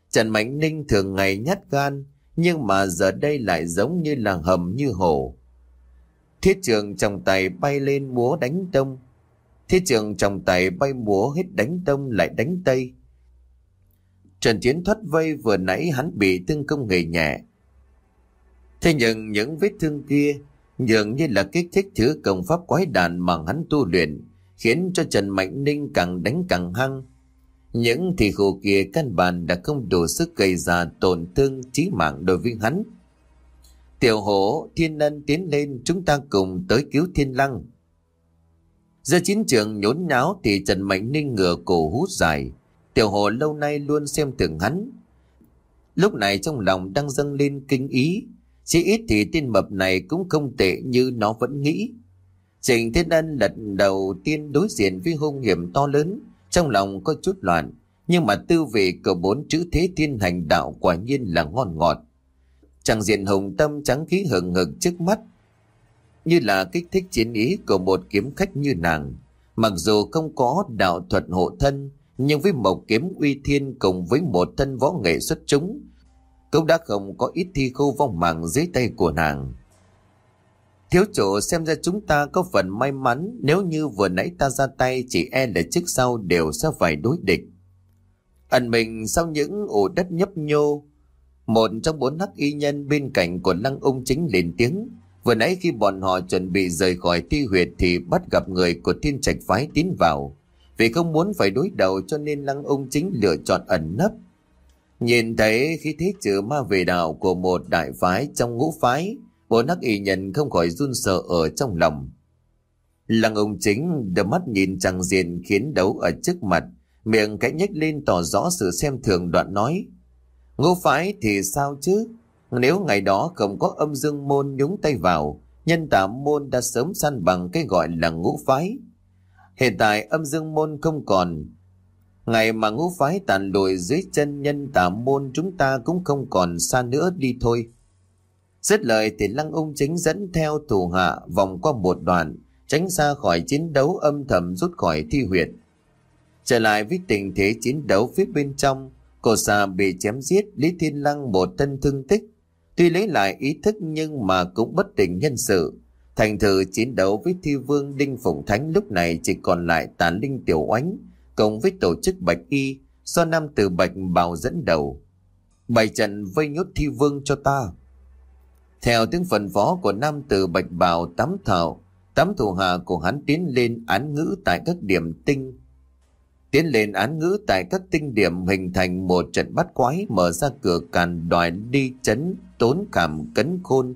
Trần Mạnh Ninh thường ngày nhát gan, nhưng mà giờ đây lại giống như là hầm như hổ. Thiết trường trong tay bay lên múa đánh đông. Thiết trường trong tay bay múa hết đánh đông lại đánh tây. Trần Chiến thoát vây vừa nãy hắn bị thương công nghề nhẹ. Thế nhưng những vết thương kia dường như là kích thích thứ công pháp quái đàn mà hắn tu luyện, khiến cho Trần Mạnh Ninh càng đánh càng hăng. Những thì khổ kia căn bản đã không đủ sức gây ra tổn thương chí mạng đối với hắn. Tiểu hổ, thiên ân tiến lên chúng ta cùng tới cứu thiên lăng. Giờ chiến trường nhốn nháo thì Trần Mạnh Ninh ngửa cổ hút dài. Tiểu hồ lâu nay luôn xem thường hắn. Lúc này trong lòng đang dâng lên kinh ý. Chỉ ít thì tên mập này cũng không tệ như nó vẫn nghĩ. Trình Thiên Ân lần đầu tiên đối diện với hung hiểm to lớn. Trong lòng có chút loạn. Nhưng mà tư vị của bốn chữ thế thiên hành đạo quả nhiên là ngon ngọt. Chẳng diện hồng tâm trắng khí hừng hực trước mắt. Như là kích thích chiến ý của một kiếm khách như nàng. Mặc dù không có đạo thuật hộ thân, nhưng với một kiếm uy thiên cùng với một thân võ nghệ xuất chúng, cũng đã không có ít thi khâu vong mạng dưới tay của nàng. Thiếu chủ xem ra chúng ta có phần may mắn nếu như vừa nãy ta ra tay chỉ e là trước sau đều sẽ phải đối địch. Ẩn mình sau những ổ đất nhấp nhô, một trong bốn hắc y nhân bên cạnh của lăng ung chính lên tiếng. Vừa nãy khi bọn họ chuẩn bị rời khỏi thi huyệt thì bắt gặp người của thiên trạch phái tiến vào. Vì không muốn phải đối đầu cho nên lăng ung chính lựa chọn ẩn nấp. Nhìn thấy khi thế trừ ma về đạo của một đại phái trong ngũ phái, bốn hắc y nhân không khỏi run sợ ở trong lòng. Lăng ông chính đôi mắt nhìn chẳng diện khiến đấu ở trước mặt, miệng cãi nhếch lên tỏ rõ sự xem thường đoạn nói. Ngũ phái thì sao chứ? Nếu ngày đó không có âm dương môn nhúng tay vào, nhân tả môn đã sớm săn bằng cái gọi là ngũ phái. Hiện tại âm dương môn không còn. Ngày mà ngũ phái tàn lùi dưới chân nhân tả môn chúng ta cũng không còn xa nữa đi thôi. Dứt lời thì lăng ung chính dẫn theo thủ hạ vòng qua một đoạn, tránh xa khỏi chiến đấu âm thầm rút khỏi thi huyệt. Trở lại với tình thế chiến đấu phía bên trong, cổ xà bị chém giết Lý Thiên Lăng một thân thương tích. Tuy lấy lại ý thức nhưng mà cũng bất tỉnh nhân sự. Thành thử chiến đấu với thi vương Đinh Phụng Thánh lúc này chỉ còn lại tán linh tiểu oánh cùng với tổ chức Bạch Y do nam tử Bạch Bảo dẫn đầu. Bày trận vây nhốt thi vương cho ta. Theo tiếng phần phó của nam tử Bạch Bảo tám thảo, tám thủ hạ của hắn tiến lên án ngữ tại các điểm tinh. Tiến lên án ngữ tại các tinh điểm hình thành một trận bắt quái mở ra cửa càn đòi đi chấn tốn cảm cấn khôn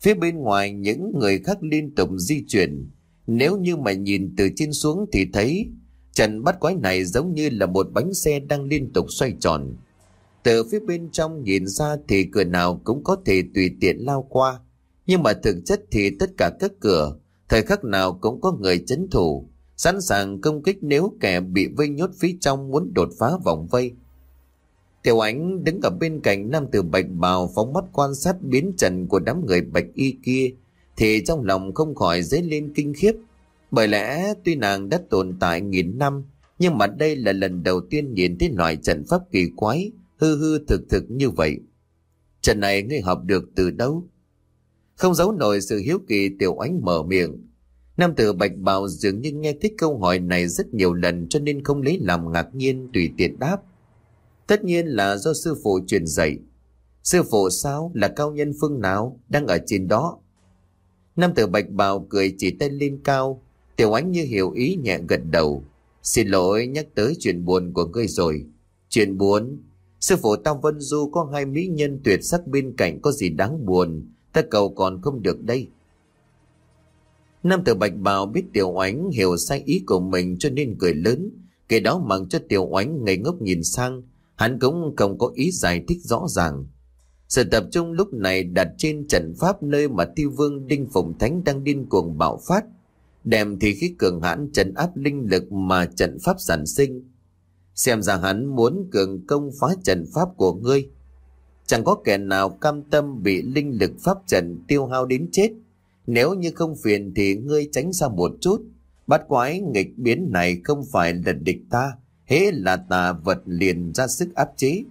Phía bên ngoài những người khác liên tục di chuyển. Nếu như mà nhìn từ trên xuống thì thấy trần bắt quái này giống như là một bánh xe đang liên tục xoay tròn. Từ phía bên trong nhìn ra thì cửa nào cũng có thể tùy tiện lao qua. Nhưng mà thực chất thì tất cả các cửa, thời khắc nào cũng có người chấn thủ, sẵn sàng công kích nếu kẻ bị vây nhốt phía trong muốn đột phá vòng vây. Tiểu ánh đứng ở bên cạnh nam tử bạch bào phóng mắt quan sát biến trận của đám người bạch y kia thì trong lòng không khỏi dấy lên kinh khiếp. Bởi lẽ tuy nàng đã tồn tại nghìn năm, nhưng mà đây là lần đầu tiên nhìn thấy loại trận pháp kỳ quái, hư hư thực thực như vậy. Trận này ngươi học được từ đâu? Không giấu nổi sự hiếu kỳ tiểu ánh mở miệng. Nam tử bạch bào dường như nghe thích câu hỏi này rất nhiều lần cho nên không lấy làm ngạc nhiên tùy tiện đáp. Tất nhiên là do sư phụ truyền dạy. Sư phụ sao là cao nhân phương nào đang ở trên đó? Nam tử bạch bào cười chỉ tay lên cao. Tiểu ánh như hiểu ý nhẹ gật đầu. Xin lỗi, nhắc tới chuyện buồn của ngươi rồi. Chuyện buồn? Sư phụ Tam Vân Du có hai mỹ nhân tuyệt sắc bên cạnh có gì đáng buồn. Ta cầu còn không được đây. Nam tử bạch bào biết tiểu Ánh hiểu sai ý của mình cho nên cười lớn. Kể đó mang cho tiểu Ánh ngây ngốc nhìn sang Hắn cũng không có ý giải thích rõ ràng. Sự tập trung lúc này đặt trên trận pháp nơi mà tiêu vương Đinh Phụng Thánh đang điên cuồng bạo phát. Đem thì khí cường hãn trấn áp linh lực mà trận pháp sản sinh. Xem ra hắn muốn cường công phá trận pháp của ngươi. Chẳng có kẻ nào cam tâm bị linh lực pháp trận tiêu hao đến chết. Nếu như không phiền thì ngươi tránh xa một chút. Bắt quái nghịch biến này không phải là địch ta, hễ là tà vật liền ra sức áp chế.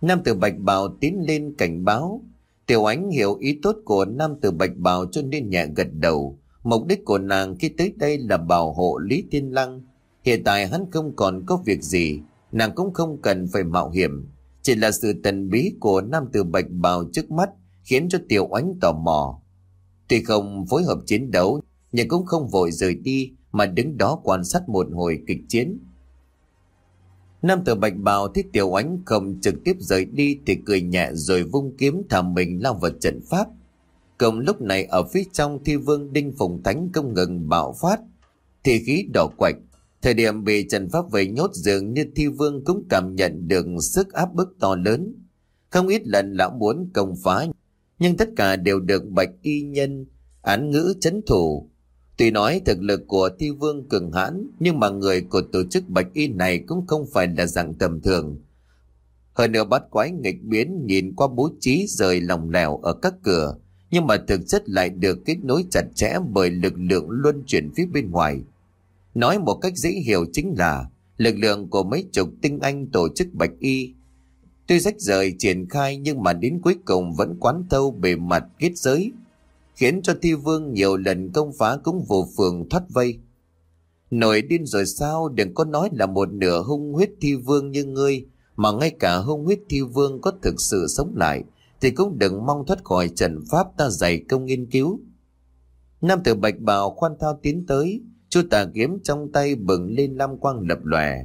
Nam tử bạch bào tiến lên cảnh báo. Tiểu ánh hiểu ý tốt của nam tử bạch bào cho nên nhẹ gật đầu. Mục đích của nàng khi tới đây là bảo hộ Lý Thiên Lăng. Hiện tại hắn không còn có việc gì, nàng cũng không cần phải mạo hiểm. Chỉ là sự tần bí của nam tử bạch bào trước mắt khiến cho tiểu ánh tò mò. Tuy không phối hợp chiến đấu, nhưng cũng không vội rời đi mà đứng đó quan sát một hồi kịch chiến. Nam tử bạch bào thấy tiểu ánh không trực tiếp rời đi thì cười nhẹ rồi vung kiếm thả mình lao vào trận pháp. Cộng lúc này ở phía trong thi vương đinh phùng thánh không ngừng bạo phát, thì khí đỏ quạch. Thời điểm bị trần pháp vệ nhốt dường như thi vương cũng cảm nhận được sức áp bức to lớn. Không ít lần lão muốn công phá, nhưng tất cả đều được bạch y nhân, án ngữ chấn thủ, Tuy nói thực lực của thi vương cường hãn, nhưng mà người của tổ chức bạch y này cũng không phải là dạng tầm thường. Hơn nữa bắt quái nghịch biến nhìn qua bố trí rời lòng lẻo ở các cửa, nhưng mà thực chất lại được kết nối chặt chẽ bởi lực lượng luân chuyển phía bên ngoài. Nói một cách dễ hiểu chính là lực lượng của mấy chục tinh anh tổ chức bạch y. Tuy rách rời triển khai nhưng mà đến cuối cùng vẫn quán thâu bề mặt kết giới, khiến cho thi vương nhiều lần công phá cũng vô phường thoát vây. Nổi điên rồi sao đừng có nói là một nửa hung huyết thi vương như ngươi, mà ngay cả hung huyết thi vương có thực sự sống lại, thì cũng đừng mong thoát khỏi trận pháp ta dày công nghiên cứu. Nam tử bạch bào khoan thao tiến tới, chu tà kiếm trong tay bừng lên lam quang lập lòe.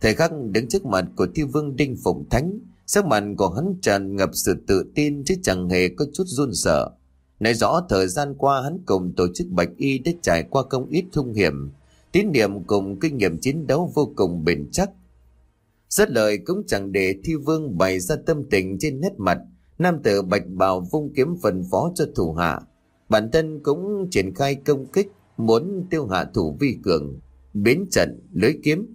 Thời khắc đứng trước mặt của thi vương đinh phụng thánh, sắc mặt của hắn tràn ngập sự tự tin chứ chẳng hề có chút run sợ. Nói rõ thời gian qua hắn cùng tổ chức Bạch Y đã trải qua công ít thung hiểm, tín niệm cùng kinh nghiệm chiến đấu vô cùng bền chắc. Rất lời cũng chẳng để thi vương bày ra tâm tình trên nét mặt, nam tử Bạch Bào vung kiếm phần phó cho thủ hạ. Bản thân cũng triển khai công kích, muốn tiêu hạ thủ vi cường, biến trận, lưới kiếm.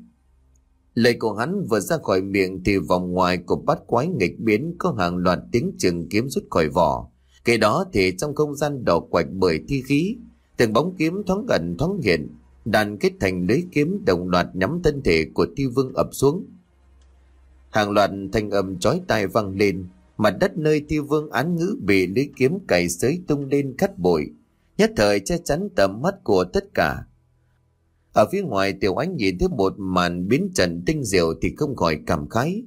Lời của hắn vừa ra khỏi miệng thì vòng ngoài của bát quái nghịch biến có hàng loạt tiếng trường kiếm rút khỏi vỏ Kể đó thì trong không gian đỏ quạch bởi thi khí, từng bóng kiếm thoáng gần thoáng hiện, đàn kết thành lưới kiếm đồng loạt nhắm thân thể của thi vương ập xuống. Hàng loạt thanh âm chói tai vang lên, mặt đất nơi thi vương án ngữ bị lưới kiếm cày xới tung lên cắt bụi, nhất thời che chắn tầm mắt của tất cả. Ở phía ngoài tiểu ánh nhìn thấy một màn biến trận tinh diệu thì không khỏi cảm khái.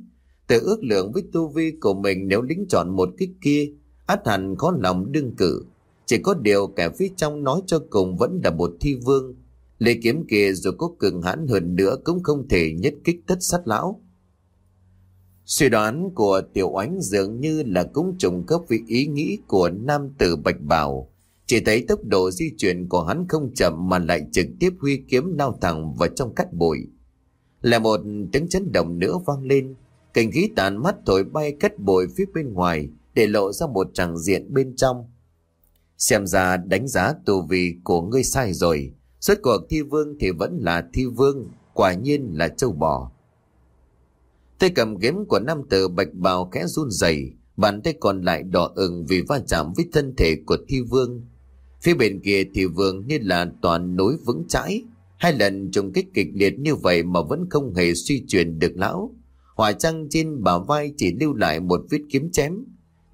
Tự ước lượng với tu vi của mình nếu lính chọn một kích kia át hẳn có lòng đương cử. Chỉ có điều kẻ phía trong nói cho cùng vẫn là một thi vương. Lê kiếm kia dù có cường hãn hơn nữa cũng không thể nhất kích tất sát lão. Suy đoán của tiểu oánh dường như là cũng trùng khớp với ý nghĩ của nam tử Bạch Bảo. Chỉ thấy tốc độ di chuyển của hắn không chậm mà lại trực tiếp huy kiếm lao thẳng vào trong cát bụi. Là một tiếng chấn động nữa vang lên, cảnh khí tàn mắt thổi bay cát bụi phía bên ngoài để lộ ra một tràng diện bên trong. Xem ra đánh giá tù vị của ngươi sai rồi, suốt cuộc thi vương thì vẫn là thi vương, quả nhiên là châu bò. Tay cầm kiếm của nam tử bạch bào khẽ run rẩy, bàn tay còn lại đỏ ửng vì va chạm với thân thể của thi vương. Phía bên kia thì vương như là toàn núi vững chãi, hai lần trùng kích kịch liệt như vậy mà vẫn không hề suy chuyển được lão. Hỏa trăng trên bả vai chỉ lưu lại một vết kiếm chém,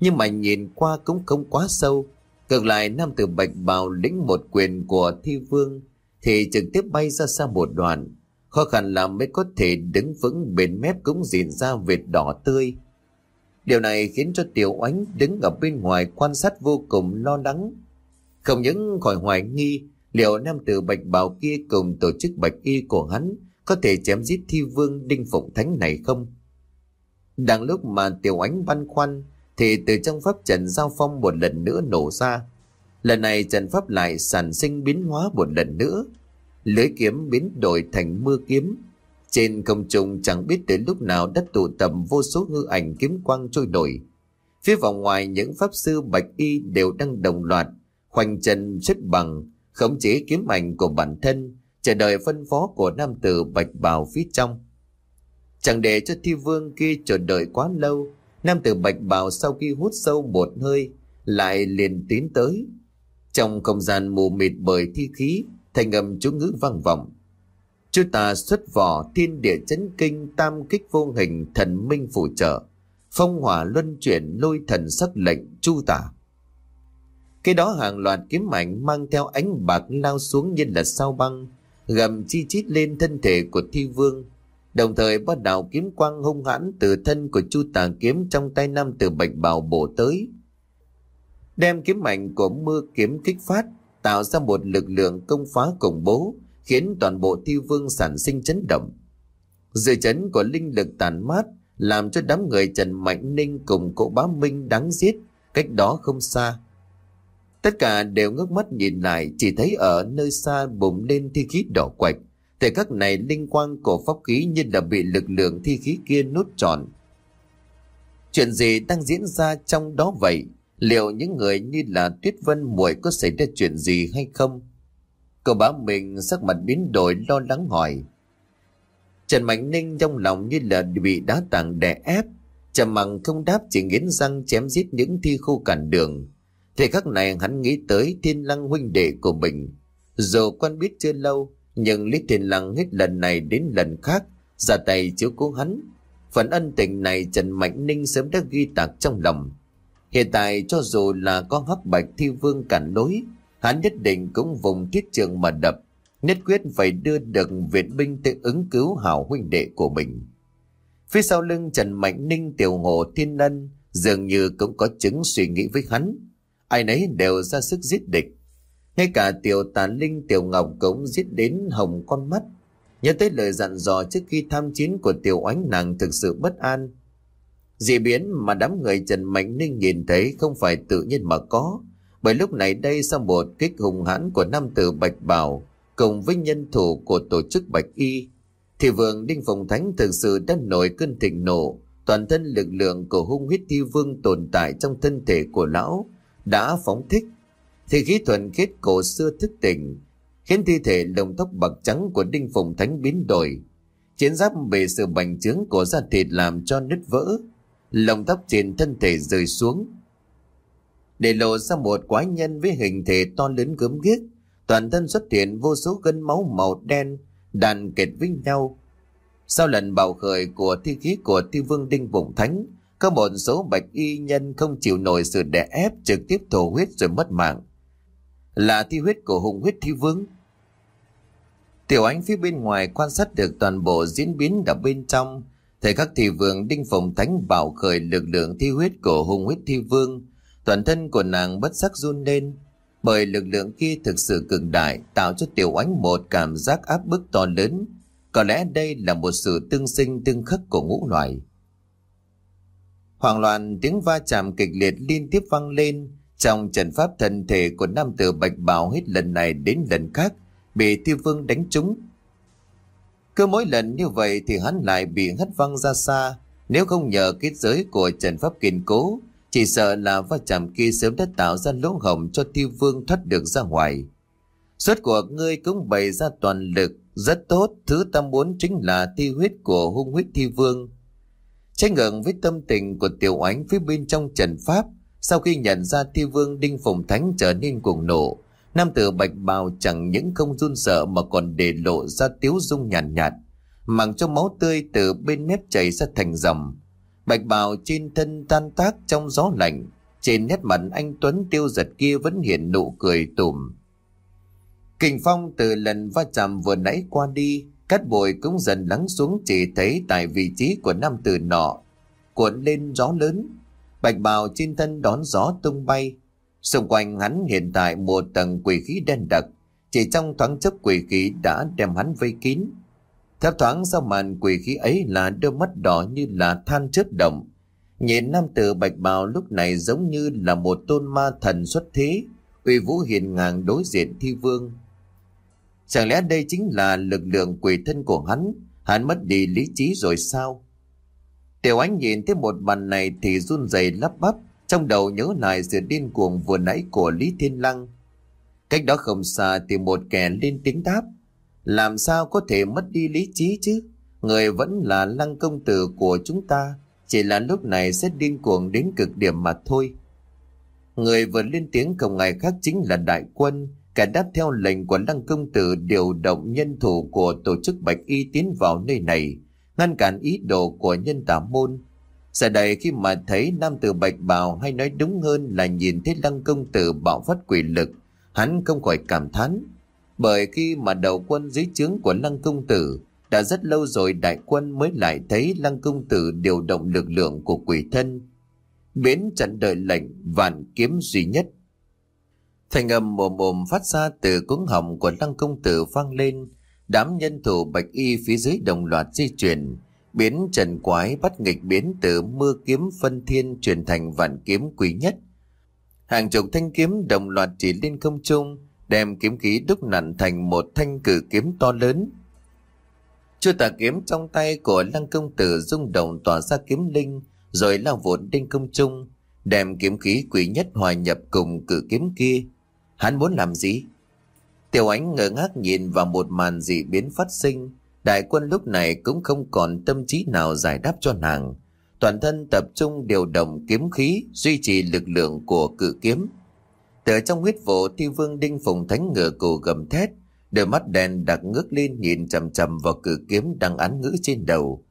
nhưng mà nhìn qua cũng không quá sâu. Ngược lại nam tử bạch bào lĩnh một quyền của thi vương thì trực tiếp bay ra xa một đoạn, Khó khăn là mới có thể đứng vững bên mép cũng diện ra vệt đỏ tươi. Điều này khiến cho Tiểu Oánh đứng ở bên ngoài quan sát vô cùng lo lắng. Không những khỏi hoài nghi, liệu nam tử bạch bào kia cùng tổ chức bạch y của hắn có thể chém giết thi vương Đinh Phụng Thánh này không? Đang lúc mà Tiểu Ánh băn khoăn, thì từ trong pháp Trần giao phong một lần nữa nổ ra. Lần này Trần pháp lại sản sinh biến hóa một lần nữa lưới kiếm biến đổi thành mưa kiếm. Trên không trung chẳng biết đến lúc nào đã tụ tập vô số hư ảnh kiếm quang trôi nổi. Phía vòng ngoài những pháp sư bạch y đều đang đồng loạt, khoanh chân xếp bằng, khống chế kiếm ảnh của bản thân, chờ đợi phân phó của nam tử bạch bào phía trong. Chẳng để cho thi vương kia chờ đợi quá lâu, nam tử bạch bào sau khi hút sâu một hơi, lại liền tiến tới. Trong không gian mù mịt bởi thi khí, thành âm chú ngữ vang vọng. Chú ta xuất vỏ thiên địa chấn kinh tam kích vô hình thần minh phù trợ, phong hỏa luân chuyển lôi thần sắc lệnh chu tả. Cái đó hàng loạt kiếm mảnh mang theo ánh bạc lao xuống như là sao băng, gầm chi chít lên thân thể của thi vương, đồng thời bắt đầu kiếm quang hung hãn từ thân của chu tà kiếm trong tay nam tử bạch bào bổ tới. Đem kiếm mảnh của mưa kiếm kích phát, tạo ra một lực lượng công phá khủng bố, khiến toàn bộ thi vương sản sinh chấn động. Dưới chấn của linh lực tàn mát, làm cho đám người Trần Mạnh Ninh cùng cậu bá Minh đáng giết, cách đó không xa. Tất cả đều ngước mắt nhìn lại, chỉ thấy ở nơi xa bùng lên thi khí đỏ quạch. Thể các này linh quang của pháp khí như là bị lực lượng thi khí kia nút tròn. Chuyện gì đang diễn ra trong đó vậy? Liệu những người như là Tuyết Vân muội có xảy ra chuyện gì hay không? Cậu bá mình sắc mặt biến đổi lo lắng hỏi. Trần Mạnh Ninh trong lòng như là bị đá tảng đè ép. Trầm mặc không đáp chỉ nghiến răng chém giết những thi khu cản đường. Thì khắc này hắn nghĩ tới thiên lăng huynh đệ của mình. Dù quen biết chưa lâu, nhưng Lý Thiên Lăng hết lần này đến lần khác, ra tay chiếu cố hắn. Phần ân tình này Trần Mạnh Ninh sớm đã ghi tạc trong lòng. Hiện tại cho dù là có hắc bạch thi vương cản lối, hắn nhất định cũng vùng thiết trường mà đập, nhất quyết phải đưa được viện binh tới ứng cứu hảo huynh đệ của mình. Phía sau lưng Trần Mạnh Ninh tiểu hồ thiên ân dường như cũng có chứng suy nghĩ với hắn. Ai nấy đều ra sức giết địch. Ngay cả tiểu tà linh tiểu ngọc cũng giết đến hồng con mắt. Nhớ tới lời dặn dò trước khi tham chiến của tiểu oánh nàng thực sự bất an Dị biến mà đám người Trần Mạnh Ninh nhìn thấy không phải tự nhiên mà có, bởi lúc này đây sau một kích hùng hãn của nam tử Bạch Bảo cùng với nhân thủ của tổ chức Bạch Y, thì vườn Đinh Phòng Thánh thực sự đã nổi cơn thịnh nộ, toàn thân lực lượng của hung huyết thi vương tồn tại trong thân thể của lão đã phóng thích, thì khí thuần khiết cổ xưa thức tỉnh, khiến thi thể lồng tóc bạc trắng của Đinh Phùng Thánh biến đổi. Chiến giáp bị sự bành trướng của da thịt làm cho nứt vỡ, lông tóc trên thân thể rơi xuống. Để lộ ra một quái nhân với hình thể to lớn gớm ghiếc, toàn thân xuất hiện vô số gân máu màu đen đàn kết với nhau. Sau lần bạo khởi của thi khí của thi vương đinh vùng thánh, có một số bạch y nhân không chịu nổi sự đè ép trực tiếp thổ huyết rồi mất mạng. Là thi huyết của hùng huyết thi vương. Tiểu ánh phía bên ngoài quan sát được toàn bộ diễn biến ở bên trong, Thầy các thị vương đinh phồng thánh bảo khởi lực lượng thi huyết của hung huyết thi vương. Toàn thân của nàng bất sắc run lên. Bởi lực lượng kia thực sự cường đại, tạo cho tiểu ánh một cảm giác áp bức to lớn. Có lẽ đây là một sự tương sinh tương khắc của ngũ loại. Hoàng loạn, tiếng va chạm kịch liệt liên tiếp vang lên. Trong trận pháp thân thể của nam tử Bạch bào hết lần này đến lần khác, bị thi Vương đánh trúng. Cứ mỗi lần như vậy thì hắn lại bị hất văng ra xa. Nếu không nhờ kết giới của Trần pháp kiên cố, chỉ sợ là va chạm kia sớm đã tạo ra lỗ hổng cho Tiêu Vương thoát được ra ngoài. Suốt cuộc ngươi cũng bày ra toàn lực, rất tốt, thứ ta muốn chính là thi huyết của hung huyết thi vương. trái ngưỡng với tâm tình của tiểu ánh phía bên trong trần pháp, sau khi nhận ra thi vương đinh phùng thánh trở nên cuồng nộ, nam tử bạch bào chẳng những không run sợ mà còn để lộ ra tiếu dung nhàn nhạt, nhạt, mang cho máu tươi từ bên mép chảy ra thành dòng. Bạch bào trên thân tan tác trong gió lạnh, trên nét mặt anh Tuấn tiêu giật kia vẫn hiện nụ cười tủm. Kình phong từ lần va chạm vừa nãy qua đi, cát bụi cũng dần lắng xuống chỉ thấy tại vị trí của nam tử nọ. Cuộn lên gió lớn, bạch bào trên thân đón gió tung bay. Xung quanh hắn hiện tại một tầng quỷ khí đen đặc, chỉ trong thoáng chốc quỷ khí đã đem hắn vây kín. Thấp thoáng sau màn quỷ khí ấy là đôi mắt đỏ như là than chớp động. Nhìn nam tử bạch bào lúc này giống như là một tôn ma thần xuất thế, uy vũ hiền ngang đối diện thi vương. Chẳng lẽ đây chính là lực lượng quỷ thân của hắn? Hắn mất đi lý trí rồi sao? Tiểu ánh nhìn thấy một màn này thì run rẩy lắp bắp, trong đầu nhớ lại sự điên cuồng vừa nãy của Lý Thiên Lăng. Cách đó không xa thì một kẻ lên tiếng đáp. Làm sao có thể mất đi lý trí chứ? Người vẫn là lăng công tử của chúng ta, chỉ là lúc này sẽ điên cuồng đến cực điểm mà thôi. Người vừa lên tiếng không ngày khác chính là đại quân, cả đáp theo lệnh của lăng công tử điều động nhân thủ của tổ chức bạch y tiến vào nơi này, ngăn cản ý đồ của nhân tả môn. Giờ đây khi mà thấy nam tử bạch bào hay nói đúng hơn là nhìn thấy lăng công tử bạo phát quỷ lực, hắn không khỏi cảm thán. Bởi khi mà đầu quân dưới trướng của lăng công tử, đã rất lâu rồi đại quân mới lại thấy lăng công tử điều động lực lượng của quỷ thân. Biến trận đợi lệnh vạn kiếm duy nhất Thành âm mồm mồm phát ra từ cuống họng của lăng công tử vang lên, đám nhân thủ bạch y phía dưới đồng loạt di chuyển, biến trần quái bắt nghịch biến từ mưa kiếm phân thiên chuyển thành vạn kiếm quý nhất. Hàng chục thanh kiếm đồng loạt chỉ lên không trung, đem kiếm khí đúc nặn thành một thanh cử kiếm to lớn. Chu tà kiếm trong tay của lăng công tử rung động tỏa ra kiếm linh, rồi lao vụt lên công trung, đem kiếm khí quý nhất hòa nhập cùng cử kiếm kia, Hắn muốn làm gì? Tiểu ánh ngơ ngác nhìn vào một màn dị biến phát sinh. Đại quân lúc này cũng không còn tâm trí nào giải đáp cho nàng. Toàn thân tập trung điều động kiếm khí, duy trì lực lượng của cự kiếm. Từ trong huyết vụ thi vương đinh phùng thánh ngựa cổ gầm thét, đôi mắt đèn đặc ngước lên nhìn chầm chầm vào cự kiếm đang án ngữ trên đầu.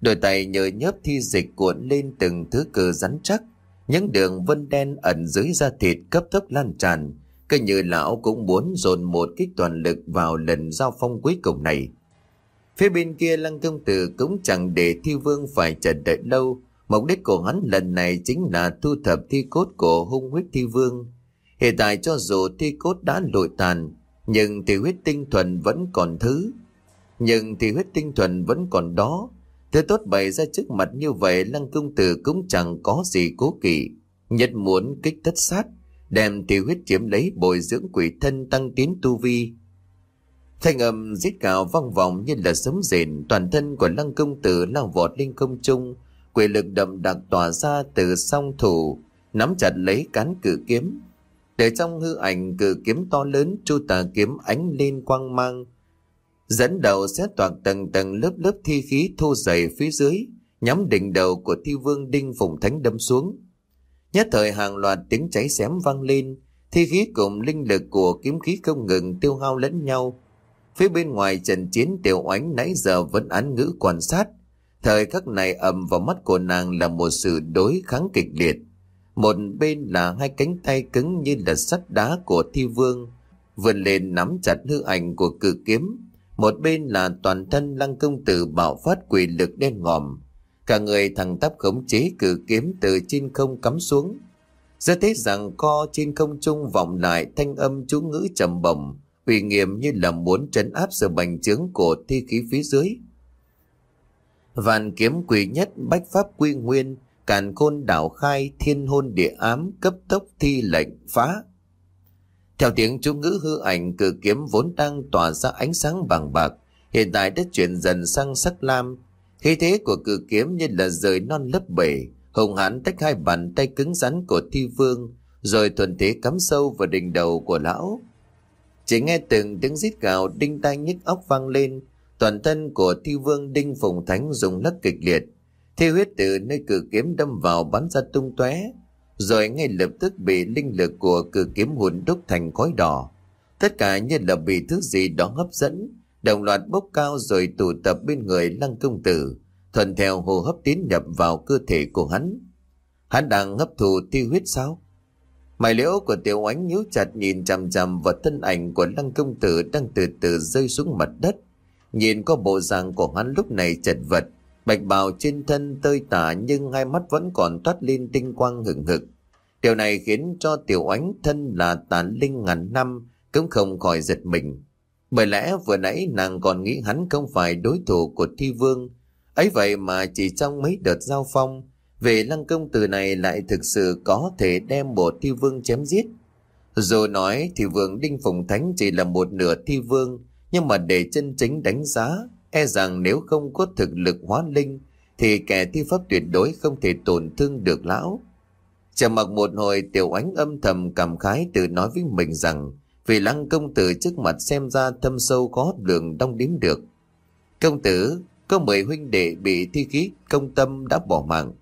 Đôi tay nhờ nhớp thi dịch cuộn lên từng thứ cơ rắn chắc, những đường vân đen ẩn dưới da thịt cấp tốc lan tràn, cứ như lão cũng muốn dồn một kích toàn lực vào lần giao phong cuối cùng này. Phía bên kia lăng công tử cũng chẳng để thi vương phải chờ đợi lâu, mục đích của hắn lần này chính là thu thập thi cốt của hung huyết thi vương. Hiện tại cho dù thi cốt đã lội tàn, nhưng thì huyết tinh thuần vẫn còn thứ. Nhưng thì huyết tinh thuần vẫn còn đó, Thứ tốt bày ra trước mặt như vậy lăng công tử cũng chẳng có gì cố kỵ. Nhất muốn kích thất sát, đem tiêu huyết chiếm lấy bồi dưỡng quỷ thân tăng tiến tu vi. Thanh âm rít cào vang vọng như là sấm rền, toàn thân của lăng công tử lao vọt lên không trung, quỷ lực đậm đặc tỏa ra từ song thủ, nắm chặt lấy cán cự kiếm. Để trong hư ảnh cự kiếm to lớn, chu tà kiếm ánh lên quang mang, dẫn đầu sẽ toạc tầng tầng lớp lớp thi khí thô dày phía dưới, nhắm đỉnh đầu của thi vương đinh phùng thánh đâm xuống. Nhất thời hàng loạt tiếng cháy xém vang lên, thi khí cùng linh lực của kiếm khí không ngừng tiêu hao lẫn nhau. Phía bên ngoài trận chiến tiểu oánh nãy giờ vẫn án ngữ quan sát. Thời khắc này ầm vào mắt của nàng là một sự đối kháng kịch liệt. Một bên là hai cánh tay cứng như là sắt đá của thi vương, vươn lên nắm chặt hư ảnh của cử kiếm, một bên là toàn thân lăng công tử bạo phát quỷ lực đen ngòm. Cả người thằng tắp khống chế cử kiếm từ trên không cắm xuống. Giờ thế rằng co trên không trung vọng lại thanh âm chú ngữ trầm bổng, uy nghiêm như là muốn trấn áp sự bành trướng của thi khí phía dưới. Vạn kiếm quỷ nhất bách pháp quy nguyên, càn khôn đảo khai thiên hôn địa ám cấp tốc thi lệnh phá theo tiếng chú ngữ hư ảnh cử kiếm vốn đang tỏa ra ánh sáng vàng bạc hiện tại đã chuyển dần sang sắc lam khí thế của cự kiếm như là rời non lấp bể hùng hãn tách hai bàn tay cứng rắn của thi vương, rồi thuần thế cắm sâu vào đỉnh đầu của lão. Chỉ nghe từng tiếng rít gào đinh tai nhức óc vang lên, toàn thân của thi vương đinh phùng thánh dùng lắc kịch liệt. Thi huyết từ nơi cử kiếm đâm vào bắn ra tung tóe, rồi ngay lập tức bị linh lực của cử kiếm hùn đúc thành khói đỏ. Tất cả như là bị thứ gì đó hấp dẫn đồng loạt bốc cao rồi tụ tập bên người lăng công tử, thuận theo hô hấp tiến nhập vào cơ thể của hắn. Hắn đang hấp thụ thi huyết sao mày liễu của tiểu ánh nhíu chặt nhìn chằm chằm vào thân ảnh của lăng công tử đang từ từ rơi xuống mặt đất. Nhìn có bộ dạng của hắn lúc này chật vật, bạch bào trên thân tơi tả nhưng hai mắt vẫn còn toát lên tinh quang hừng hực. Điều này khiến cho tiểu ánh thân là tàn linh ngàn năm cũng không khỏi giật mình bởi lẽ vừa nãy nàng còn nghĩ hắn không phải đối thủ của thi vương. Ấy vậy mà chỉ trong mấy đợt giao phong, về lăng công tử này lại thực sự có thể đem bộ thi vương chém giết. Dù nói thì vương đinh phùng thánh chỉ là một nửa thi vương, nhưng mà để chân chính đánh giá e rằng nếu không có thực lực hóa linh, thì kẻ thi pháp tuyệt đối không thể tổn thương được lão. Chờ mặc một hồi, tiểu ánh âm thầm cảm khái tự nói với mình rằng vì lăng công tử trước mặt xem ra thâm sâu có đường đong đếm được. Công tử, có mười huynh đệ bị thi khí công tâm đã bỏ mạng.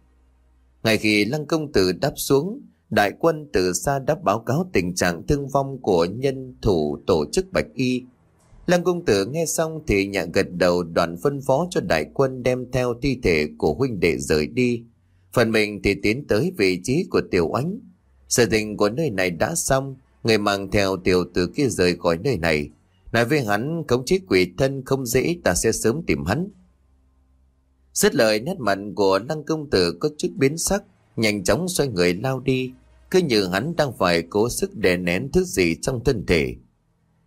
Ngay khi lăng công tử đáp xuống, đại quân từ xa đã báo cáo tình trạng thương vong của nhân thủ tổ chức bạch y. Lăng công tử nghe xong thì nhẹ gật đầu đoàn phân phó cho đại quân đem theo thi thể của huynh đệ rời đi. Phần mình thì tiến tới vị trí của tiểu ánh sự tình của nơi này đã xong người mang theo tiểu tử kia rời khỏi nơi này nói với hắn khống chế quỷ thân không dễ ta sẽ sớm tìm hắn Dứt lời nét mặt của lăng công tử có chút biến sắc, nhanh chóng xoay người lao đi, cứ như hắn đang phải cố sức đè nén thứ gì trong thân thể.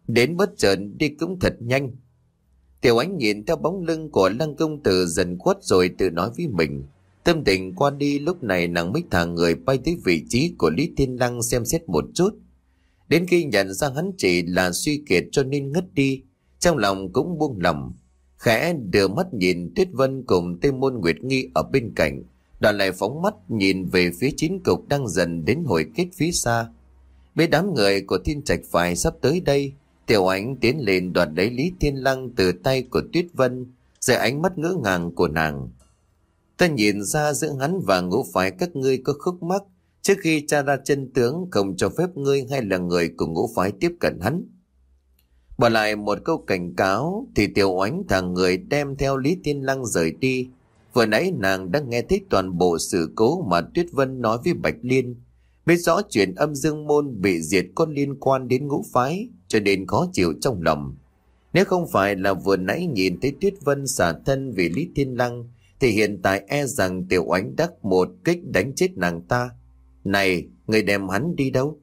Đến bất chợt đi cũng thật nhanh. Tiểu ánh nhìn theo bóng lưng của lăng công tử dần khuất rồi tự nói với mình. Tâm tình qua đi lúc này nàng mới thả người bay tới vị trí của Lý Thiên Lăng xem xét một chút. Đến khi nhận ra hắn chỉ là suy kiệt cho nên ngất đi, trong lòng cũng buông lòng khẽ đưa mắt nhìn Tuyết Vân cùng Tây Môn Nguyệt Nghi ở bên cạnh, đoàn lại phóng mắt nhìn về phía chín cục đang dần đến hồi kết phía xa. Biết đám người của thiên trạch phải sắp tới đây, Tiểu Ánh tiến lên đoạt lấy Lý Thiên Lăng từ tay của Tuyết Vân, rồi ánh mắt ngỡ ngàng của nàng. Ta nhìn ra giữa hắn và ngũ phái các ngươi có khúc mắc, trước khi cha ra chân tướng, không cho phép ngươi hay là người cùng ngũ phái tiếp cận hắn. Bỏ lại một câu cảnh cáo thì tiểu oánh thằng người đem theo Lý Thiên Lăng rời đi. Vừa nãy nàng đã nghe thấy toàn bộ sự cố mà Tuyết Vân nói với Bạch Liên. Biết rõ chuyện âm dương môn bị diệt có liên quan đến ngũ phái, cho nên khó chịu trong lòng. Nếu không phải là vừa nãy nhìn thấy Tuyết Vân xả thân vì Lý Thiên Lăng, thì hiện tại e rằng tiểu oánh đắc một kích đánh chết nàng ta. Này, người đem hắn đi đâu?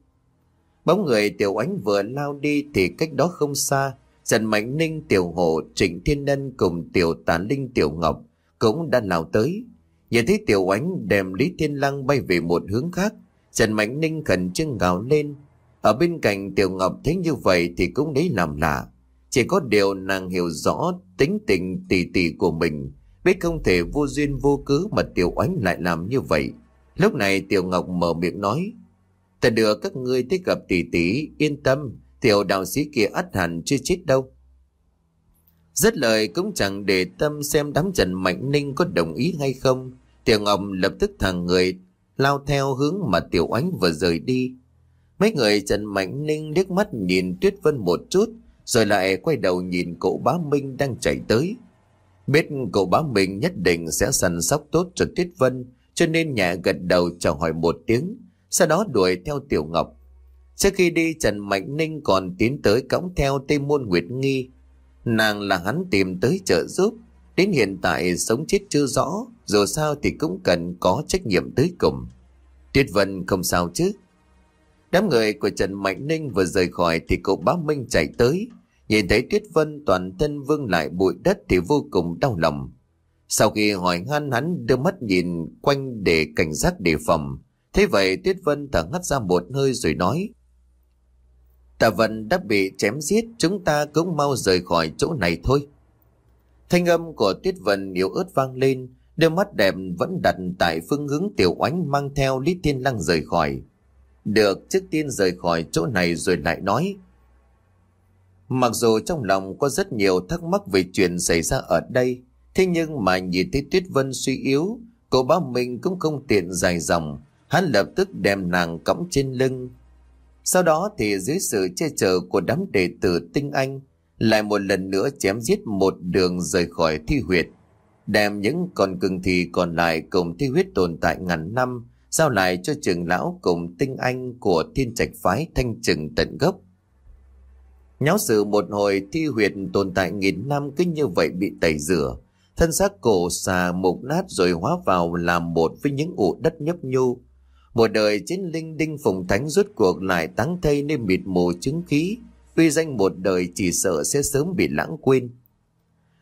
Bóng người Tiểu Ánh vừa lao đi thì cách đó không xa, Trần Mạnh Ninh, Tiểu Hộ, Trịnh Thiên Ân cùng Tiểu Tán Linh, Tiểu Ngọc cũng đã lao tới. Nhìn thấy Tiểu Ánh đem Lý Thiên Lăng bay về một hướng khác, Trần Mạnh Ninh khẩn trương gào lên. Ở bên cạnh Tiểu Ngọc thấy như vậy thì cũng lấy làm lạ. Chỉ có điều nàng hiểu rõ tính tình tỉ tỉ của mình, biết không thể vô duyên vô cớ mà Tiểu Ánh lại làm như vậy. Lúc này Tiểu Ngọc mở miệng nói, Ta đưa các ngươi tới gặp tỷ tỷ, yên tâm, tiểu đạo sĩ kia ắt hẳn chưa chết đâu. Rất lời cũng chẳng để tâm xem đám Trần Mạnh Ninh có đồng ý hay không. Tiểu Ngọc lập tức thằng người lao theo hướng mà Tiểu Ánh vừa rời đi. Mấy người Trần Mạnh Ninh liếc mắt nhìn Tuyết Vân một chút, rồi lại quay đầu nhìn cậu bá Minh đang chạy tới. Biết cậu bá Minh nhất định sẽ săn sóc tốt cho Tuyết Vân, cho nên nhẹ gật đầu chào hỏi một tiếng, sau đó đuổi theo Tiểu Ngọc. Trước khi đi Trần Mạnh Ninh còn tiến tới cõng theo Tây Môn Nguyệt Nghi. Nàng là hắn tìm tới trợ giúp, đến hiện tại sống chết chưa rõ, dù sao thì cũng cần có trách nhiệm tới cùng. Tuyết Vân không sao chứ. Đám người của Trần Mạnh Ninh vừa rời khỏi thì cậu bá Minh chạy tới. Nhìn thấy Tuyết Vân toàn thân vương lại bụi đất thì vô cùng đau lòng. Sau khi hỏi han hắn đưa mắt nhìn quanh để cảnh giác đề phòng. Thế vậy Tuyết Vân thở ngắt ra một hơi rồi nói. Tạ Vân đã bị chém giết, chúng ta cũng mau rời khỏi chỗ này thôi. Thanh âm của Tuyết Vân yếu ớt vang lên, đôi mắt đẹp vẫn đặt tại phương hướng tiểu oánh mang theo Lý Thiên Lăng rời khỏi. Được, trước tiên rời khỏi chỗ này rồi lại nói. Mặc dù trong lòng có rất nhiều thắc mắc về chuyện xảy ra ở đây, thế nhưng mà nhìn thấy Tuyết Vân suy yếu, cô Bác mình cũng không tiện dài dòng, hắn lập tức đem nàng cõng trên lưng. Sau đó thì dưới sự che chở của đám đệ tử tinh anh, lại một lần nữa chém giết một đường rời khỏi thi huyệt, đem những con cưng thì còn lại cùng thi huyết tồn tại ngàn năm, giao lại cho trường lão cùng tinh anh của thiên trạch phái thanh trừng tận gốc. Nháo sự một hồi thi huyệt tồn tại nghìn năm cứ như vậy bị tẩy rửa, thân xác cổ xà mục nát rồi hóa vào làm một với những ụ đất nhấp nhô. Một đời chiến linh đinh phùng thánh rút cuộc lại táng thây nên mịt mù chứng khí, Tuy danh một đời chỉ sợ sẽ sớm bị lãng quên.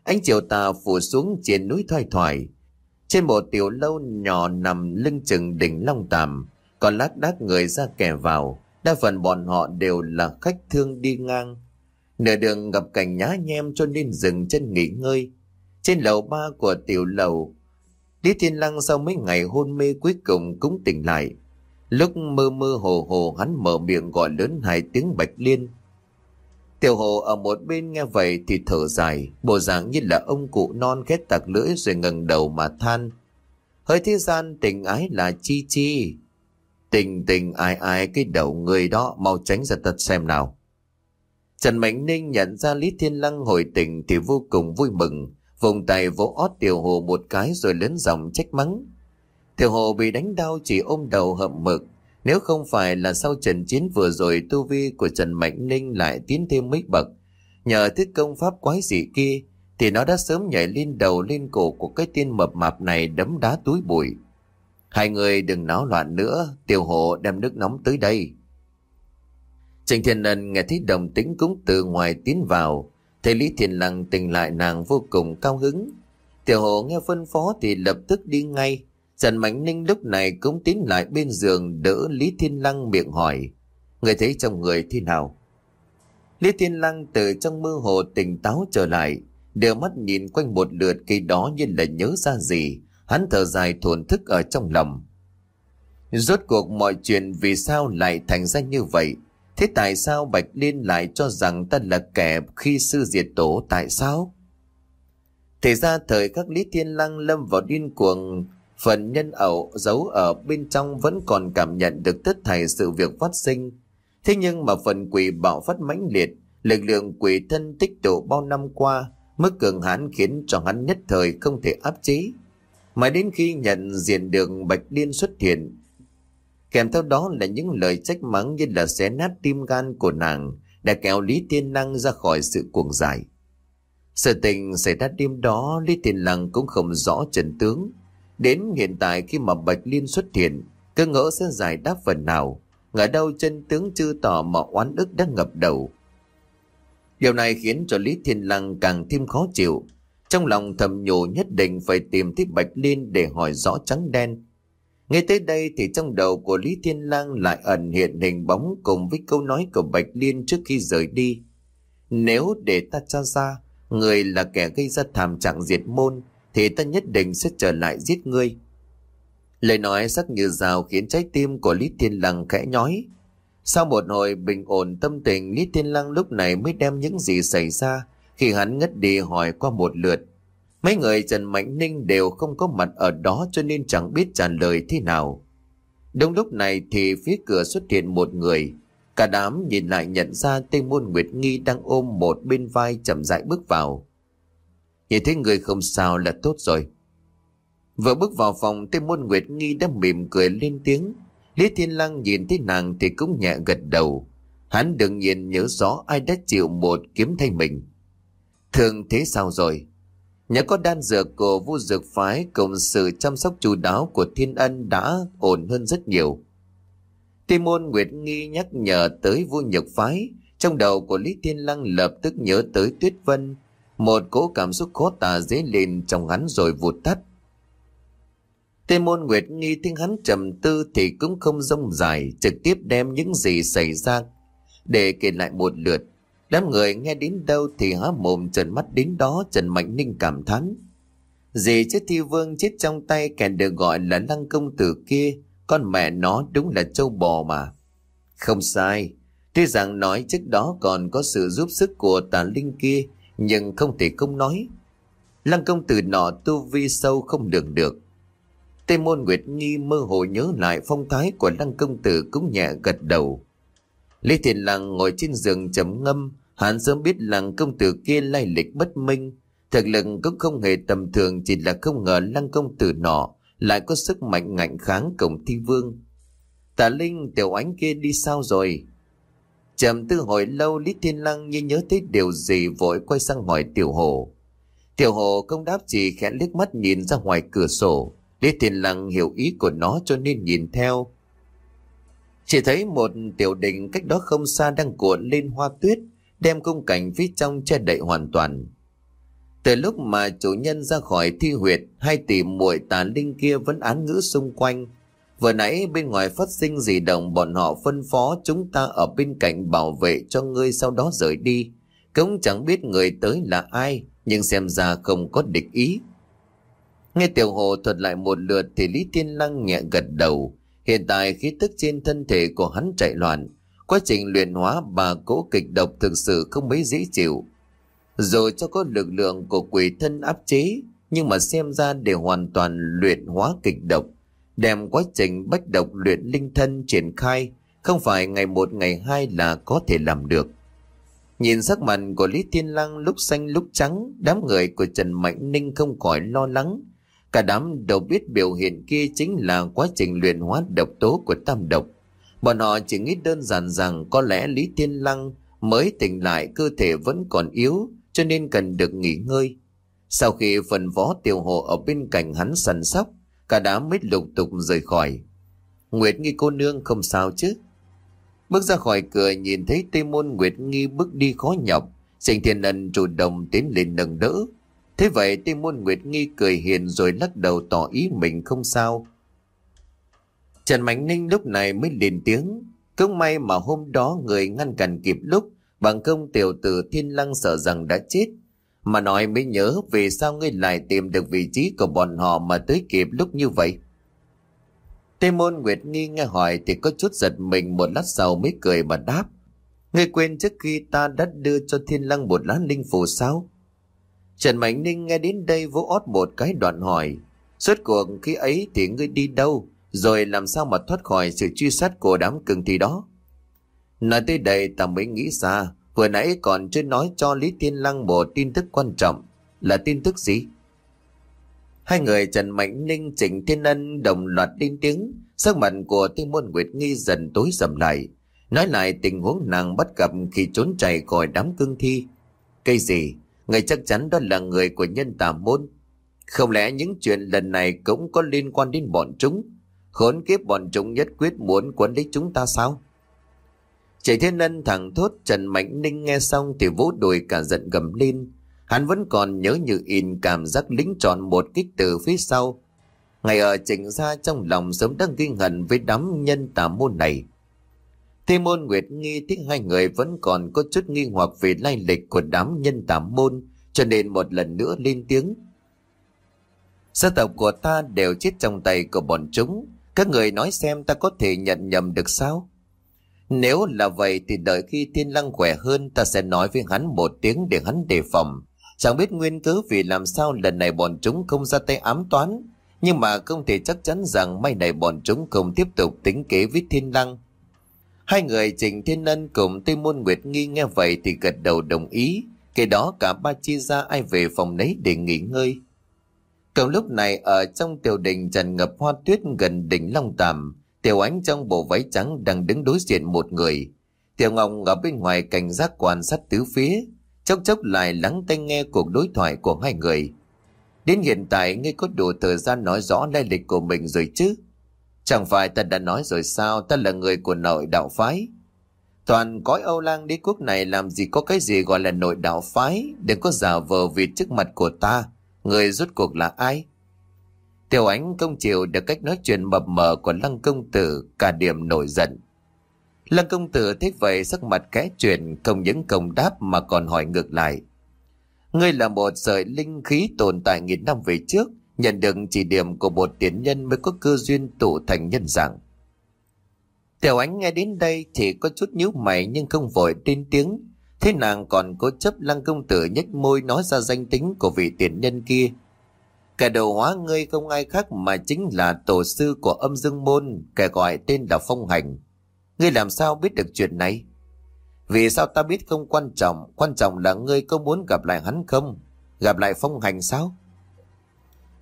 Ánh chiều tà phủ xuống trên núi thoai thoải, trên một tiểu lâu nhỏ nằm lưng chừng đỉnh long tàm, còn lác đác người ra kẻ vào, đa phần bọn họ đều là khách thương đi ngang. Nửa đường gặp cảnh nhá nhem cho nên dừng chân nghỉ ngơi. Trên lầu ba của tiểu lầu, Lý Thiên Lăng sau mấy ngày hôn mê cuối cùng cũng tỉnh lại. Lúc mơ mơ hồ hồ hắn mở miệng gọi lớn hai tiếng bạch liên. Tiểu hồ ở một bên nghe vậy thì thở dài, bộ dạng như là ông cụ non khét tạc lưỡi rồi ngẩng đầu mà than. Hơi thế gian tình ái là chi chi. Tình tình ai ai cái đầu người đó mau tránh ra tật xem nào. Trần Mạnh Ninh nhận ra Lý Thiên Lăng hồi tình thì vô cùng vui mừng, vùng tay vỗ ót Tiểu Hồ một cái rồi lớn giọng trách mắng. Tiểu Hồ bị đánh đau chỉ ôm đầu hậm mực, nếu không phải là sau trận chiến vừa rồi tu vi của Trần Mạnh Ninh lại tiến thêm mấy bậc, nhờ thiết công pháp quái dị kia, thì nó đã sớm nhảy lên đầu lên cổ của cái tên mập mạp này đấm đá túi bụi. Hai người đừng náo loạn nữa, tiểu hộ đem nước nóng tới đây. Trịnh Thiên Ân nghe thấy đồng tính cũng từ ngoài tiến vào, Thầy Lý Thiên Lăng tình lại nàng vô cùng cao hứng. Tiểu hộ nghe phân phó thì lập tức đi ngay, Trần Mạnh Ninh lúc này cũng tiến lại bên giường đỡ Lý Thiên Lăng miệng hỏi. Người thấy trong người thế nào? Lý Thiên Lăng từ trong mơ hồ tỉnh táo trở lại, đưa mắt nhìn quanh một lượt cây đó như là nhớ ra gì, hắn thở dài thổn thức ở trong lòng. Rốt cuộc mọi chuyện vì sao lại thành ra như vậy? Thế tại sao Bạch Liên lại cho rằng ta là kẻ khi sư diệt tổ tại sao? Thì ra thời các Lý Thiên Lăng lâm vào điên cuồng Phần nhân ẩu giấu ở bên trong vẫn còn cảm nhận được tất thảy sự việc phát sinh. Thế nhưng mà phần quỷ bạo phát mãnh liệt, lực lượng quỷ thân tích tụ bao năm qua, mức cường hãn khiến cho hắn nhất thời không thể áp chế. Mà đến khi nhận diện đường Bạch Liên xuất hiện, kèm theo đó là những lời trách mắng như là xé nát tim gan của nàng, đã kéo Lý Thiên Năng ra khỏi sự cuồng giải. Sự tình xảy ra đêm đó, Lý Thiên Năng cũng không rõ trận tướng, Đến hiện tại khi mà Bạch Liên xuất hiện, cơ ngỡ sẽ giải đáp phần nào. Ngờ đâu chân tướng chưa tỏ mà oán ức đã ngập đầu. Điều này khiến cho Lý Thiên Lăng càng thêm khó chịu. Trong lòng thầm nhủ nhất định phải tìm thấy Bạch Liên để hỏi rõ trắng đen. Ngay tới đây thì trong đầu của Lý Thiên Lang lại ẩn hiện hình bóng cùng với câu nói của Bạch Liên trước khi rời đi. Nếu để ta tra ra, người là kẻ gây ra thảm trạng diệt môn, thì ta nhất định sẽ trở lại giết ngươi. Lời nói sắc như rào khiến trái tim của Lý Thiên Lăng khẽ nhói. Sau một hồi bình ổn tâm tình, Lý Thiên Lăng lúc này mới đem những gì xảy ra khi hắn ngất đi hỏi qua một lượt. Mấy người Trần Mạnh Ninh đều không có mặt ở đó cho nên chẳng biết trả lời thế nào. Đúng lúc này thì phía cửa xuất hiện một người. Cả đám nhìn lại nhận ra tên môn Nguyệt Nghi đang ôm một bên vai chậm rãi bước vào. Nhìn thấy người không sao là tốt rồi. Vừa bước vào phòng tên môn Nguyệt Nghi đã mỉm cười lên tiếng. Lý Thiên Lăng nhìn thấy nàng thì cũng nhẹ gật đầu. Hắn đừng nhìn nhớ rõ ai đã chịu một kiếm thay mình. Thường thế sao rồi? Nhờ có đan dược của vu dược phái cùng sự chăm sóc chú đáo của thiên ân đã ổn hơn rất nhiều. Tây môn Nguyệt Nghi nhắc nhở tới vu nhược phái, trong đầu của Lý Thiên Lăng lập tức nhớ tới Tuyết Vân, Một cỗ cảm xúc khó tả dấy lên trong hắn rồi vụt tắt. Tê môn Nguyệt nghi 听 hắn trầm tư thì cũng không rông dài, trực tiếp đem những gì xảy ra để kể lại một lượt. Đám người nghe đến đâu thì há mồm trần mắt đến đó Trần Mạnh Ninh cảm thán. Dì chết thi vương chết trong tay kẻ được gọi là lăng công tử kia, con mẹ nó đúng là châu bò mà. Không sai, tuy rằng nói trước đó còn có sự giúp sức của tà linh kia, nhưng không thể không nói. Lăng công tử nọ tu vi sâu không đường được. Tây môn Nguyệt Nghi mơ hồ nhớ lại phong thái của lăng công tử cũng nhẹ gật đầu. Lý Thiền Lăng ngồi trên giường trầm ngâm, hắn sớm biết lăng công tử kia lai lịch bất minh, thực lực cũng không hề tầm thường chỉ là không ngờ lăng công tử nọ lại có sức mạnh ngạnh kháng cổng thi vương. Tà Linh tiểu ánh kia đi sao rồi? Trầm tư hồi lâu Lý Thiên Lăng như nhớ thấy điều gì vội quay sang hỏi tiểu hồ. Tiểu hồ không đáp chỉ khẽ liếc mắt nhìn ra ngoài cửa sổ. Lý Thiên Lăng hiểu ý của nó cho nên nhìn theo. Chỉ thấy một tiểu đình cách đó không xa đang cuộn lên hoa tuyết, đem khung cảnh phía trong che đậy hoàn toàn. Từ lúc mà chủ nhân ra khỏi thi huyệt, hai tỷ muội tà linh kia vẫn án ngữ xung quanh. Vừa nãy bên ngoài phát sinh gì động bọn họ phân phó chúng ta ở bên cạnh bảo vệ cho ngươi sau đó rời đi. Cũng chẳng biết người tới là ai, nhưng xem ra không có địch ý. Nghe tiểu hồ thuật lại một lượt thì Lý Thiên Lăng nhẹ gật đầu. Hiện tại khí tức trên thân thể của hắn chạy loạn. Quá trình luyện hóa bà cỗ kịch độc thực sự không mấy dễ chịu. Rồi cho có lực lượng của quỷ thân áp chế, nhưng mà xem ra để hoàn toàn luyện hóa kịch độc, đem quá trình bách độc luyện linh thân triển khai, không phải ngày một ngày hai là có thể làm được. Nhìn sắc mặt của Lý Thiên Lăng lúc xanh lúc trắng, đám người của Trần Mạnh Ninh không khỏi lo lắng. Cả đám đều biết biểu hiện kia chính là quá trình luyện hóa độc tố của tam độc. Bọn họ chỉ nghĩ đơn giản rằng có lẽ Lý Thiên Lăng mới tỉnh lại cơ thể vẫn còn yếu cho nên cần được nghỉ ngơi. Sau khi phần võ tiểu hồ ở bên cạnh hắn săn sóc, cả đám mới lục tục rời khỏi. Nguyệt Nghi cô nương không sao chứ? Bước ra khỏi cửa nhìn thấy Tây Môn Nguyệt Nghi bước đi khó nhọc, Trình Thiên Ân chủ động tiến lên nâng đỡ. Thế vậy Tây Môn Nguyệt Nghi cười hiền rồi lắc đầu tỏ ý mình không sao. Trần Mạnh Ninh lúc này mới lên tiếng. Cũng may mà hôm đó người ngăn cản kịp lúc, bằng công tiểu tử Thiên Lăng sợ rằng đã chết. Mà nói mới nhớ vì sao ngươi lại tìm được vị trí của bọn họ mà tới kịp lúc như vậy. Tây Môn Nguyệt Nghi nghe hỏi thì có chút giật mình một lát sau mới cười mà đáp. Ngươi quên trước khi ta đã đưa cho Thiên Lăng một lá linh phù sao? Trần Mạnh Ninh nghe đến đây vỗ ót một cái đoạn hỏi. Suốt cuộc khi ấy thì ngươi đi đâu? Rồi làm sao mà thoát khỏi sự truy sát của đám cường thì đó? Nói tới đây ta mới nghĩ ra, vừa nãy còn chưa nói cho Lý Thiên Lăng một tin tức quan trọng. Là tin tức gì? Hai người Trần Mạnh Ninh, Trịnh Thiên Ân đồng loạt lên tiếng, sắc mặt của Tinh Môn Nguyệt Nghi dần tối dầm lại. Nói lại tình huống nàng bắt gặp khi trốn chạy khỏi đám cương thi. Cây gì? Người chắc chắn đó là người của nhân tà môn. Không lẽ những chuyện lần này cũng có liên quan đến bọn chúng? Khốn kiếp bọn chúng nhất quyết muốn quấn lấy chúng ta sao? Chạy thiên ân thẳng thốt, Trần Mạnh Ninh nghe xong thì vỗ đùi cả giận gầm lên. Hắn vẫn còn nhớ như in cảm giác lính tròn một kích từ phía sau. Ngày ở trịnh ra trong lòng sớm đang ghi hận với đám nhân tà môn này. Thế môn Nguyệt Nghi thích hai người vẫn còn có chút nghi hoặc về lai lịch của đám nhân tám môn, cho nên một lần nữa lên tiếng. Gia tộc của ta đều chết trong tay của bọn chúng, các người nói xem ta có thể nhận nhầm được sao? Nếu là vậy thì đợi khi thiên lăng khỏe hơn ta sẽ nói với hắn một tiếng để hắn đề phòng. Chẳng biết nguyên cứ vì làm sao lần này bọn chúng không ra tay ám toán. Nhưng mà không thể chắc chắn rằng may này bọn chúng không tiếp tục tính kế với thiên lăng. Hai người trình Thiên Ân cùng Tây Môn Nguyệt Nghi nghe vậy thì gật đầu đồng ý. kể đó cả ba chia ra ai về phòng nấy để nghỉ ngơi. Cùng lúc này ở trong tiểu đình trần ngập hoa tuyết gần đỉnh Long Tàm, Tiểu Ánh trong bộ váy trắng đang đứng đối diện một người. Tiểu Ngọc ở bên ngoài cảnh giác quan sát tứ phía, chốc chốc lại lắng tai nghe cuộc đối thoại của hai người. Đến hiện tại ngươi có đủ thời gian nói rõ lai lịch của mình rồi chứ? Chẳng phải ta đã nói rồi sao ta là người của nội đạo phái? Toàn cõi Âu Lang đế quốc này làm gì có cái gì gọi là nội đạo phái, đừng có giả vờ vì trước mặt của ta. Người rốt cuộc là ai? Tiểu ánh công chiều được cách nói chuyện mập mờ của Lăng công tử cả điểm nổi giận. Lăng công tử thấy vậy sắc mặt kẽ chuyện không những công đáp mà còn hỏi ngược lại. Ngươi là một sợi linh khí tồn tại nghìn năm về trước, nhận được chỉ điểm của một tiền nhân mới có cơ duyên tụ thành nhân dạng. Tiểu ánh nghe đến đây thì có chút nhíu mày nhưng không vội tin tiếng. Thế nàng còn cố chấp lăng công tử nhếch môi nói ra danh tính của vị tiền nhân kia. Kẻ đầu hóa ngươi không ai khác mà chính là tổ sư của âm dương môn, kẻ gọi tên là Phong Hành. Ngươi làm sao biết được chuyện này? Vì sao ta biết không quan trọng, quan trọng là ngươi có muốn gặp lại hắn không? Gặp lại Phong Hành sao?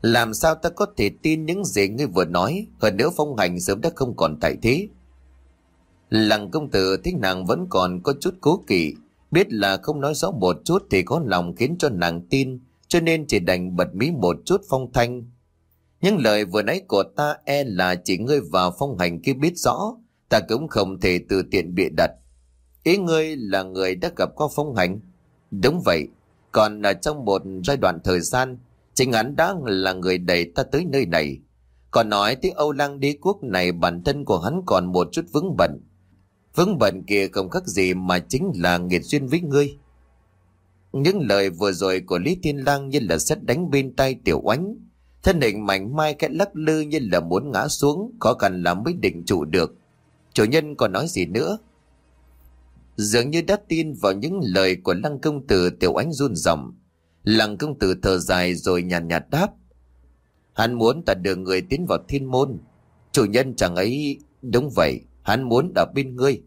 Làm sao ta có thể tin những gì ngươi vừa nói, hơn nữa Phong Hành sớm đã không còn tại thế. Lăng công tử thấy nàng vẫn còn có chút cố kỵ, biết là không nói rõ một chút thì có lòng khiến cho nàng tin, cho nên chỉ đành bật mí một chút phong thanh. Những lời vừa nãy của ta e là chỉ ngươi và phong hành kia biết rõ, ta cũng không thể từ tiện bịa đặt. Ý ngươi là người đã gặp qua phong hành? Đúng vậy, còn ở trong một giai đoạn thời gian, chính hắn đã là người đẩy ta tới nơi này. Còn nói tới Âu Lăng đế quốc này bản thân của hắn còn một chút vững bận. Vững bận kia không khác gì mà chính là nghiệt duyên với ngươi. Những lời vừa rồi của Lý Thiên Lang như là xét đánh bên tay tiểu oánh. Thân hình mảnh mai cái lắc lư như là muốn ngã xuống, khó khăn lắm mới định trụ được. Chủ nhân còn nói gì nữa? Dường như đã tin vào những lời của Lăng Công Tử tiểu ánh run rộng. Lăng Công Tử thở dài rồi nhàn nhạt, nhạt đáp. Hắn muốn ta đưa người tiến vào thiên môn. Chủ nhân chẳng ấy... Đúng vậy, hắn muốn ở bên ngươi.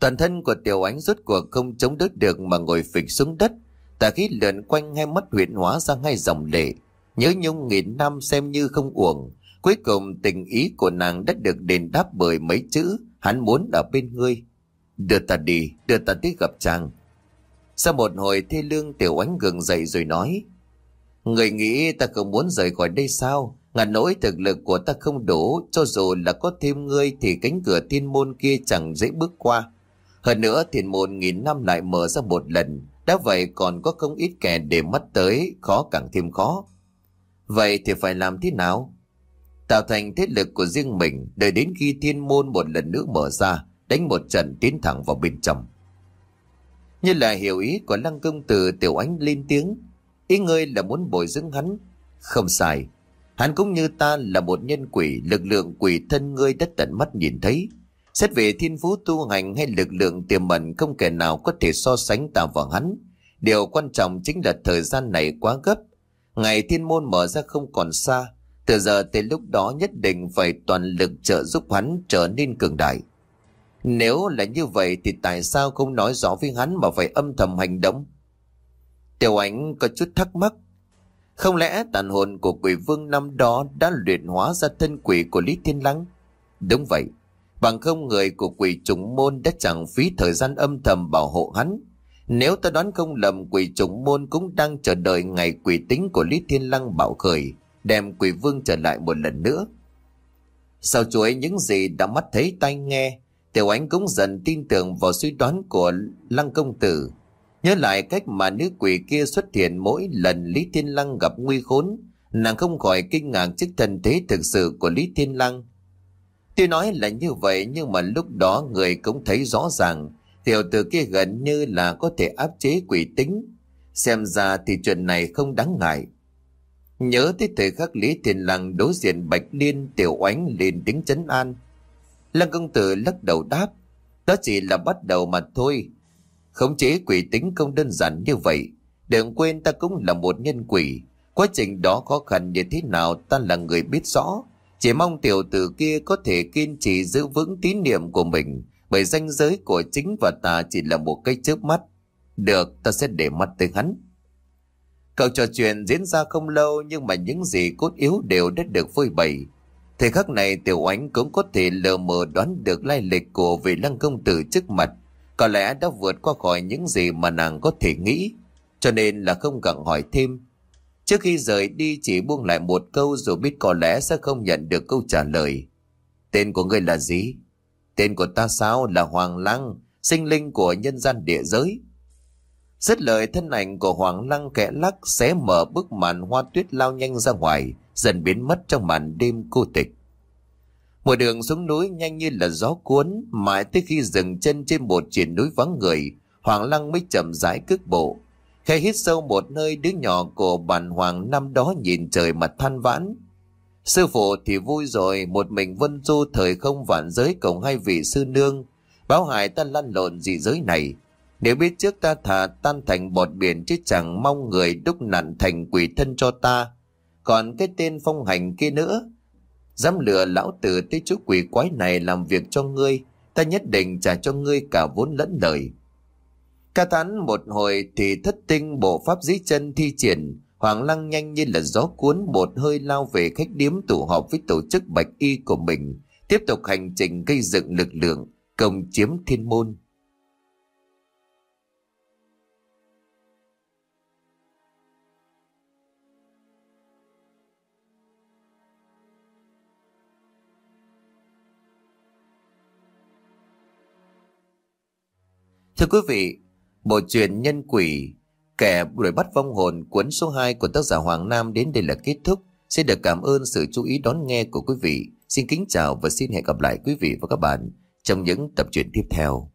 Toàn thân của tiểu ánh rốt cuộc không chống đỡ được mà ngồi phịch xuống đất. Tà khí lượn quanh hai mắt huyện hóa ra ngay dòng lệ. Nhớ nhung nghìn năm xem như không uổng. Cuối cùng tình ý của nàng đã được đền đáp bởi mấy chữ hắn muốn ở bên ngươi. Đưa ta đi, đưa ta tới gặp chàng. Sau một hồi thê lương tiểu ánh gừng dậy rồi nói. Người nghĩ ta không muốn rời khỏi đây sao? Ngàn nỗi thực lực của ta không đủ, cho dù là có thêm ngươi thì cánh cửa thiên môn kia chẳng dễ bước qua. Hơn nữa thiên môn nghìn năm lại mở ra một lần, đã vậy còn có không ít kẻ để mắt tới, khó càng thêm khó. Vậy thì phải làm thế nào? Tạo thành thế lực của riêng mình, đợi đến khi thiên môn một lần nữa mở ra, đánh một trận tiến thẳng vào bên trong. Như là hiểu ý của lăng công tử tiểu ánh lên tiếng, ý ngươi là muốn bồi dưỡng hắn. Không sai, hắn cũng như ta là một nhân quỷ, lực lượng quỷ thân ngươi đã tận mắt nhìn thấy. Xét về thiên phú tu hành hay lực lượng tiềm mẩn không kẻ nào có thể so sánh ta và hắn. Điều quan trọng chính là thời gian này quá gấp. Ngày thiên môn mở ra không còn xa. Từ giờ tới lúc đó nhất định phải toàn lực trợ giúp hắn trở nên cường đại. Nếu là như vậy thì tại sao không nói rõ với hắn mà phải âm thầm hành động? Tiểu ánh có chút thắc mắc. Không lẽ tàn hồn của quỷ vương năm đó đã luyện hóa ra thân quỷ của Lý Thiên Lăng? Đúng vậy. Bằng không người của quỷ trùng môn đã chẳng phí thời gian âm thầm bảo hộ hắn. Nếu ta đoán không lầm quỷ trùng môn cũng đang chờ đợi ngày quỷ tính của Lý Thiên Lăng bảo khởi, đem quỷ vương trở lại một lần nữa. Sau chuỗi những gì đã mắt thấy tai nghe, Tiểu Ánh cũng dần tin tưởng vào suy đoán của Lăng Công Tử. Nhớ lại cách mà nữ quỷ kia xuất hiện mỗi lần Lý Thiên Lăng gặp nguy khốn, nàng không khỏi kinh ngạc trước thần thế thực sự của Lý Thiên Lăng Tuy nói là như vậy nhưng mà lúc đó người cũng thấy rõ ràng tiểu tử kia gần như là có thể áp chế quỷ tính. Xem ra thì chuyện này không đáng ngại. Nhớ tới thời khắc Lý Thiên Lăng đối diện Bạch Liên tiểu oánh lên tiếng chấn an. Lăng công tử lắc đầu đáp. Đó chỉ là bắt đầu mà thôi. Khống chế quỷ tính không đơn giản như vậy. Đừng quên ta cũng là một nhân quỷ. Quá trình đó khó khăn như thế nào ta là người biết rõ. Chỉ mong tiểu tử kia có thể kiên trì giữ vững tín niệm của mình, bởi danh giới của chính và ta chỉ là một cái chớp mắt. Được, ta sẽ để mắt tới hắn. Cậu trò chuyện diễn ra không lâu nhưng mà những gì cốt yếu đều đã được phơi bày. Thời khắc này tiểu ánh cũng có thể lờ mờ đoán được lai lịch của vị lăng công tử trước mặt. Có lẽ đã vượt qua khỏi những gì mà nàng có thể nghĩ. Cho nên là không cần hỏi thêm Trước khi rời đi chỉ buông lại một câu rồi biết có lẽ sẽ không nhận được câu trả lời. Tên của ngươi là gì? Tên của ta sao là Hoàng Lăng, sinh linh của nhân gian địa giới. Dứt lời thân ảnh của Hoàng Lăng kẽ lắc xé mở bức màn hoa tuyết lao nhanh ra ngoài, dần biến mất trong màn đêm cô tịch. Một đường xuống núi nhanh như là gió cuốn, mãi tới khi dừng chân trên một triển núi vắng người, Hoàng Lăng mới chậm rãi cước bộ. Khai hít sâu một nơi đứa nhỏ của bản Hoàng năm đó nhìn trời mà than vãn. Sư phụ thì vui rồi, một mình vân du thời không vạn giới cộng hai vị sư nương. Báo hại ta lăn lộn dị giới này. Nếu biết trước ta thà tan thành bọt biển chứ chẳng mong người đúc nặn thành quỷ thân cho ta. Còn cái tên phong hành kia nữa, Dám lừa lão tử tới chú quỷ quái này làm việc cho ngươi, ta nhất định trả cho ngươi cả vốn lẫn lời. Ca tán một hồi thì thất tinh bộ pháp dí chân thi triển, Hoàng Lăng nhanh như là gió cuốn một hơi lao về khách điếm tụ họp với tổ chức bạch y của mình, tiếp tục hành trình gây dựng lực lượng, công chiếm thiên môn. Thưa quý vị, bộ truyện Nhân Quỷ, kẻ đuổi bắt vong hồn cuốn số 2 của tác giả Hoàng Nam đến đây là kết thúc. Xin được cảm ơn sự chú ý đón nghe của quý vị. Xin kính chào và xin hẹn gặp lại quý vị và các bạn trong những tập truyện tiếp theo.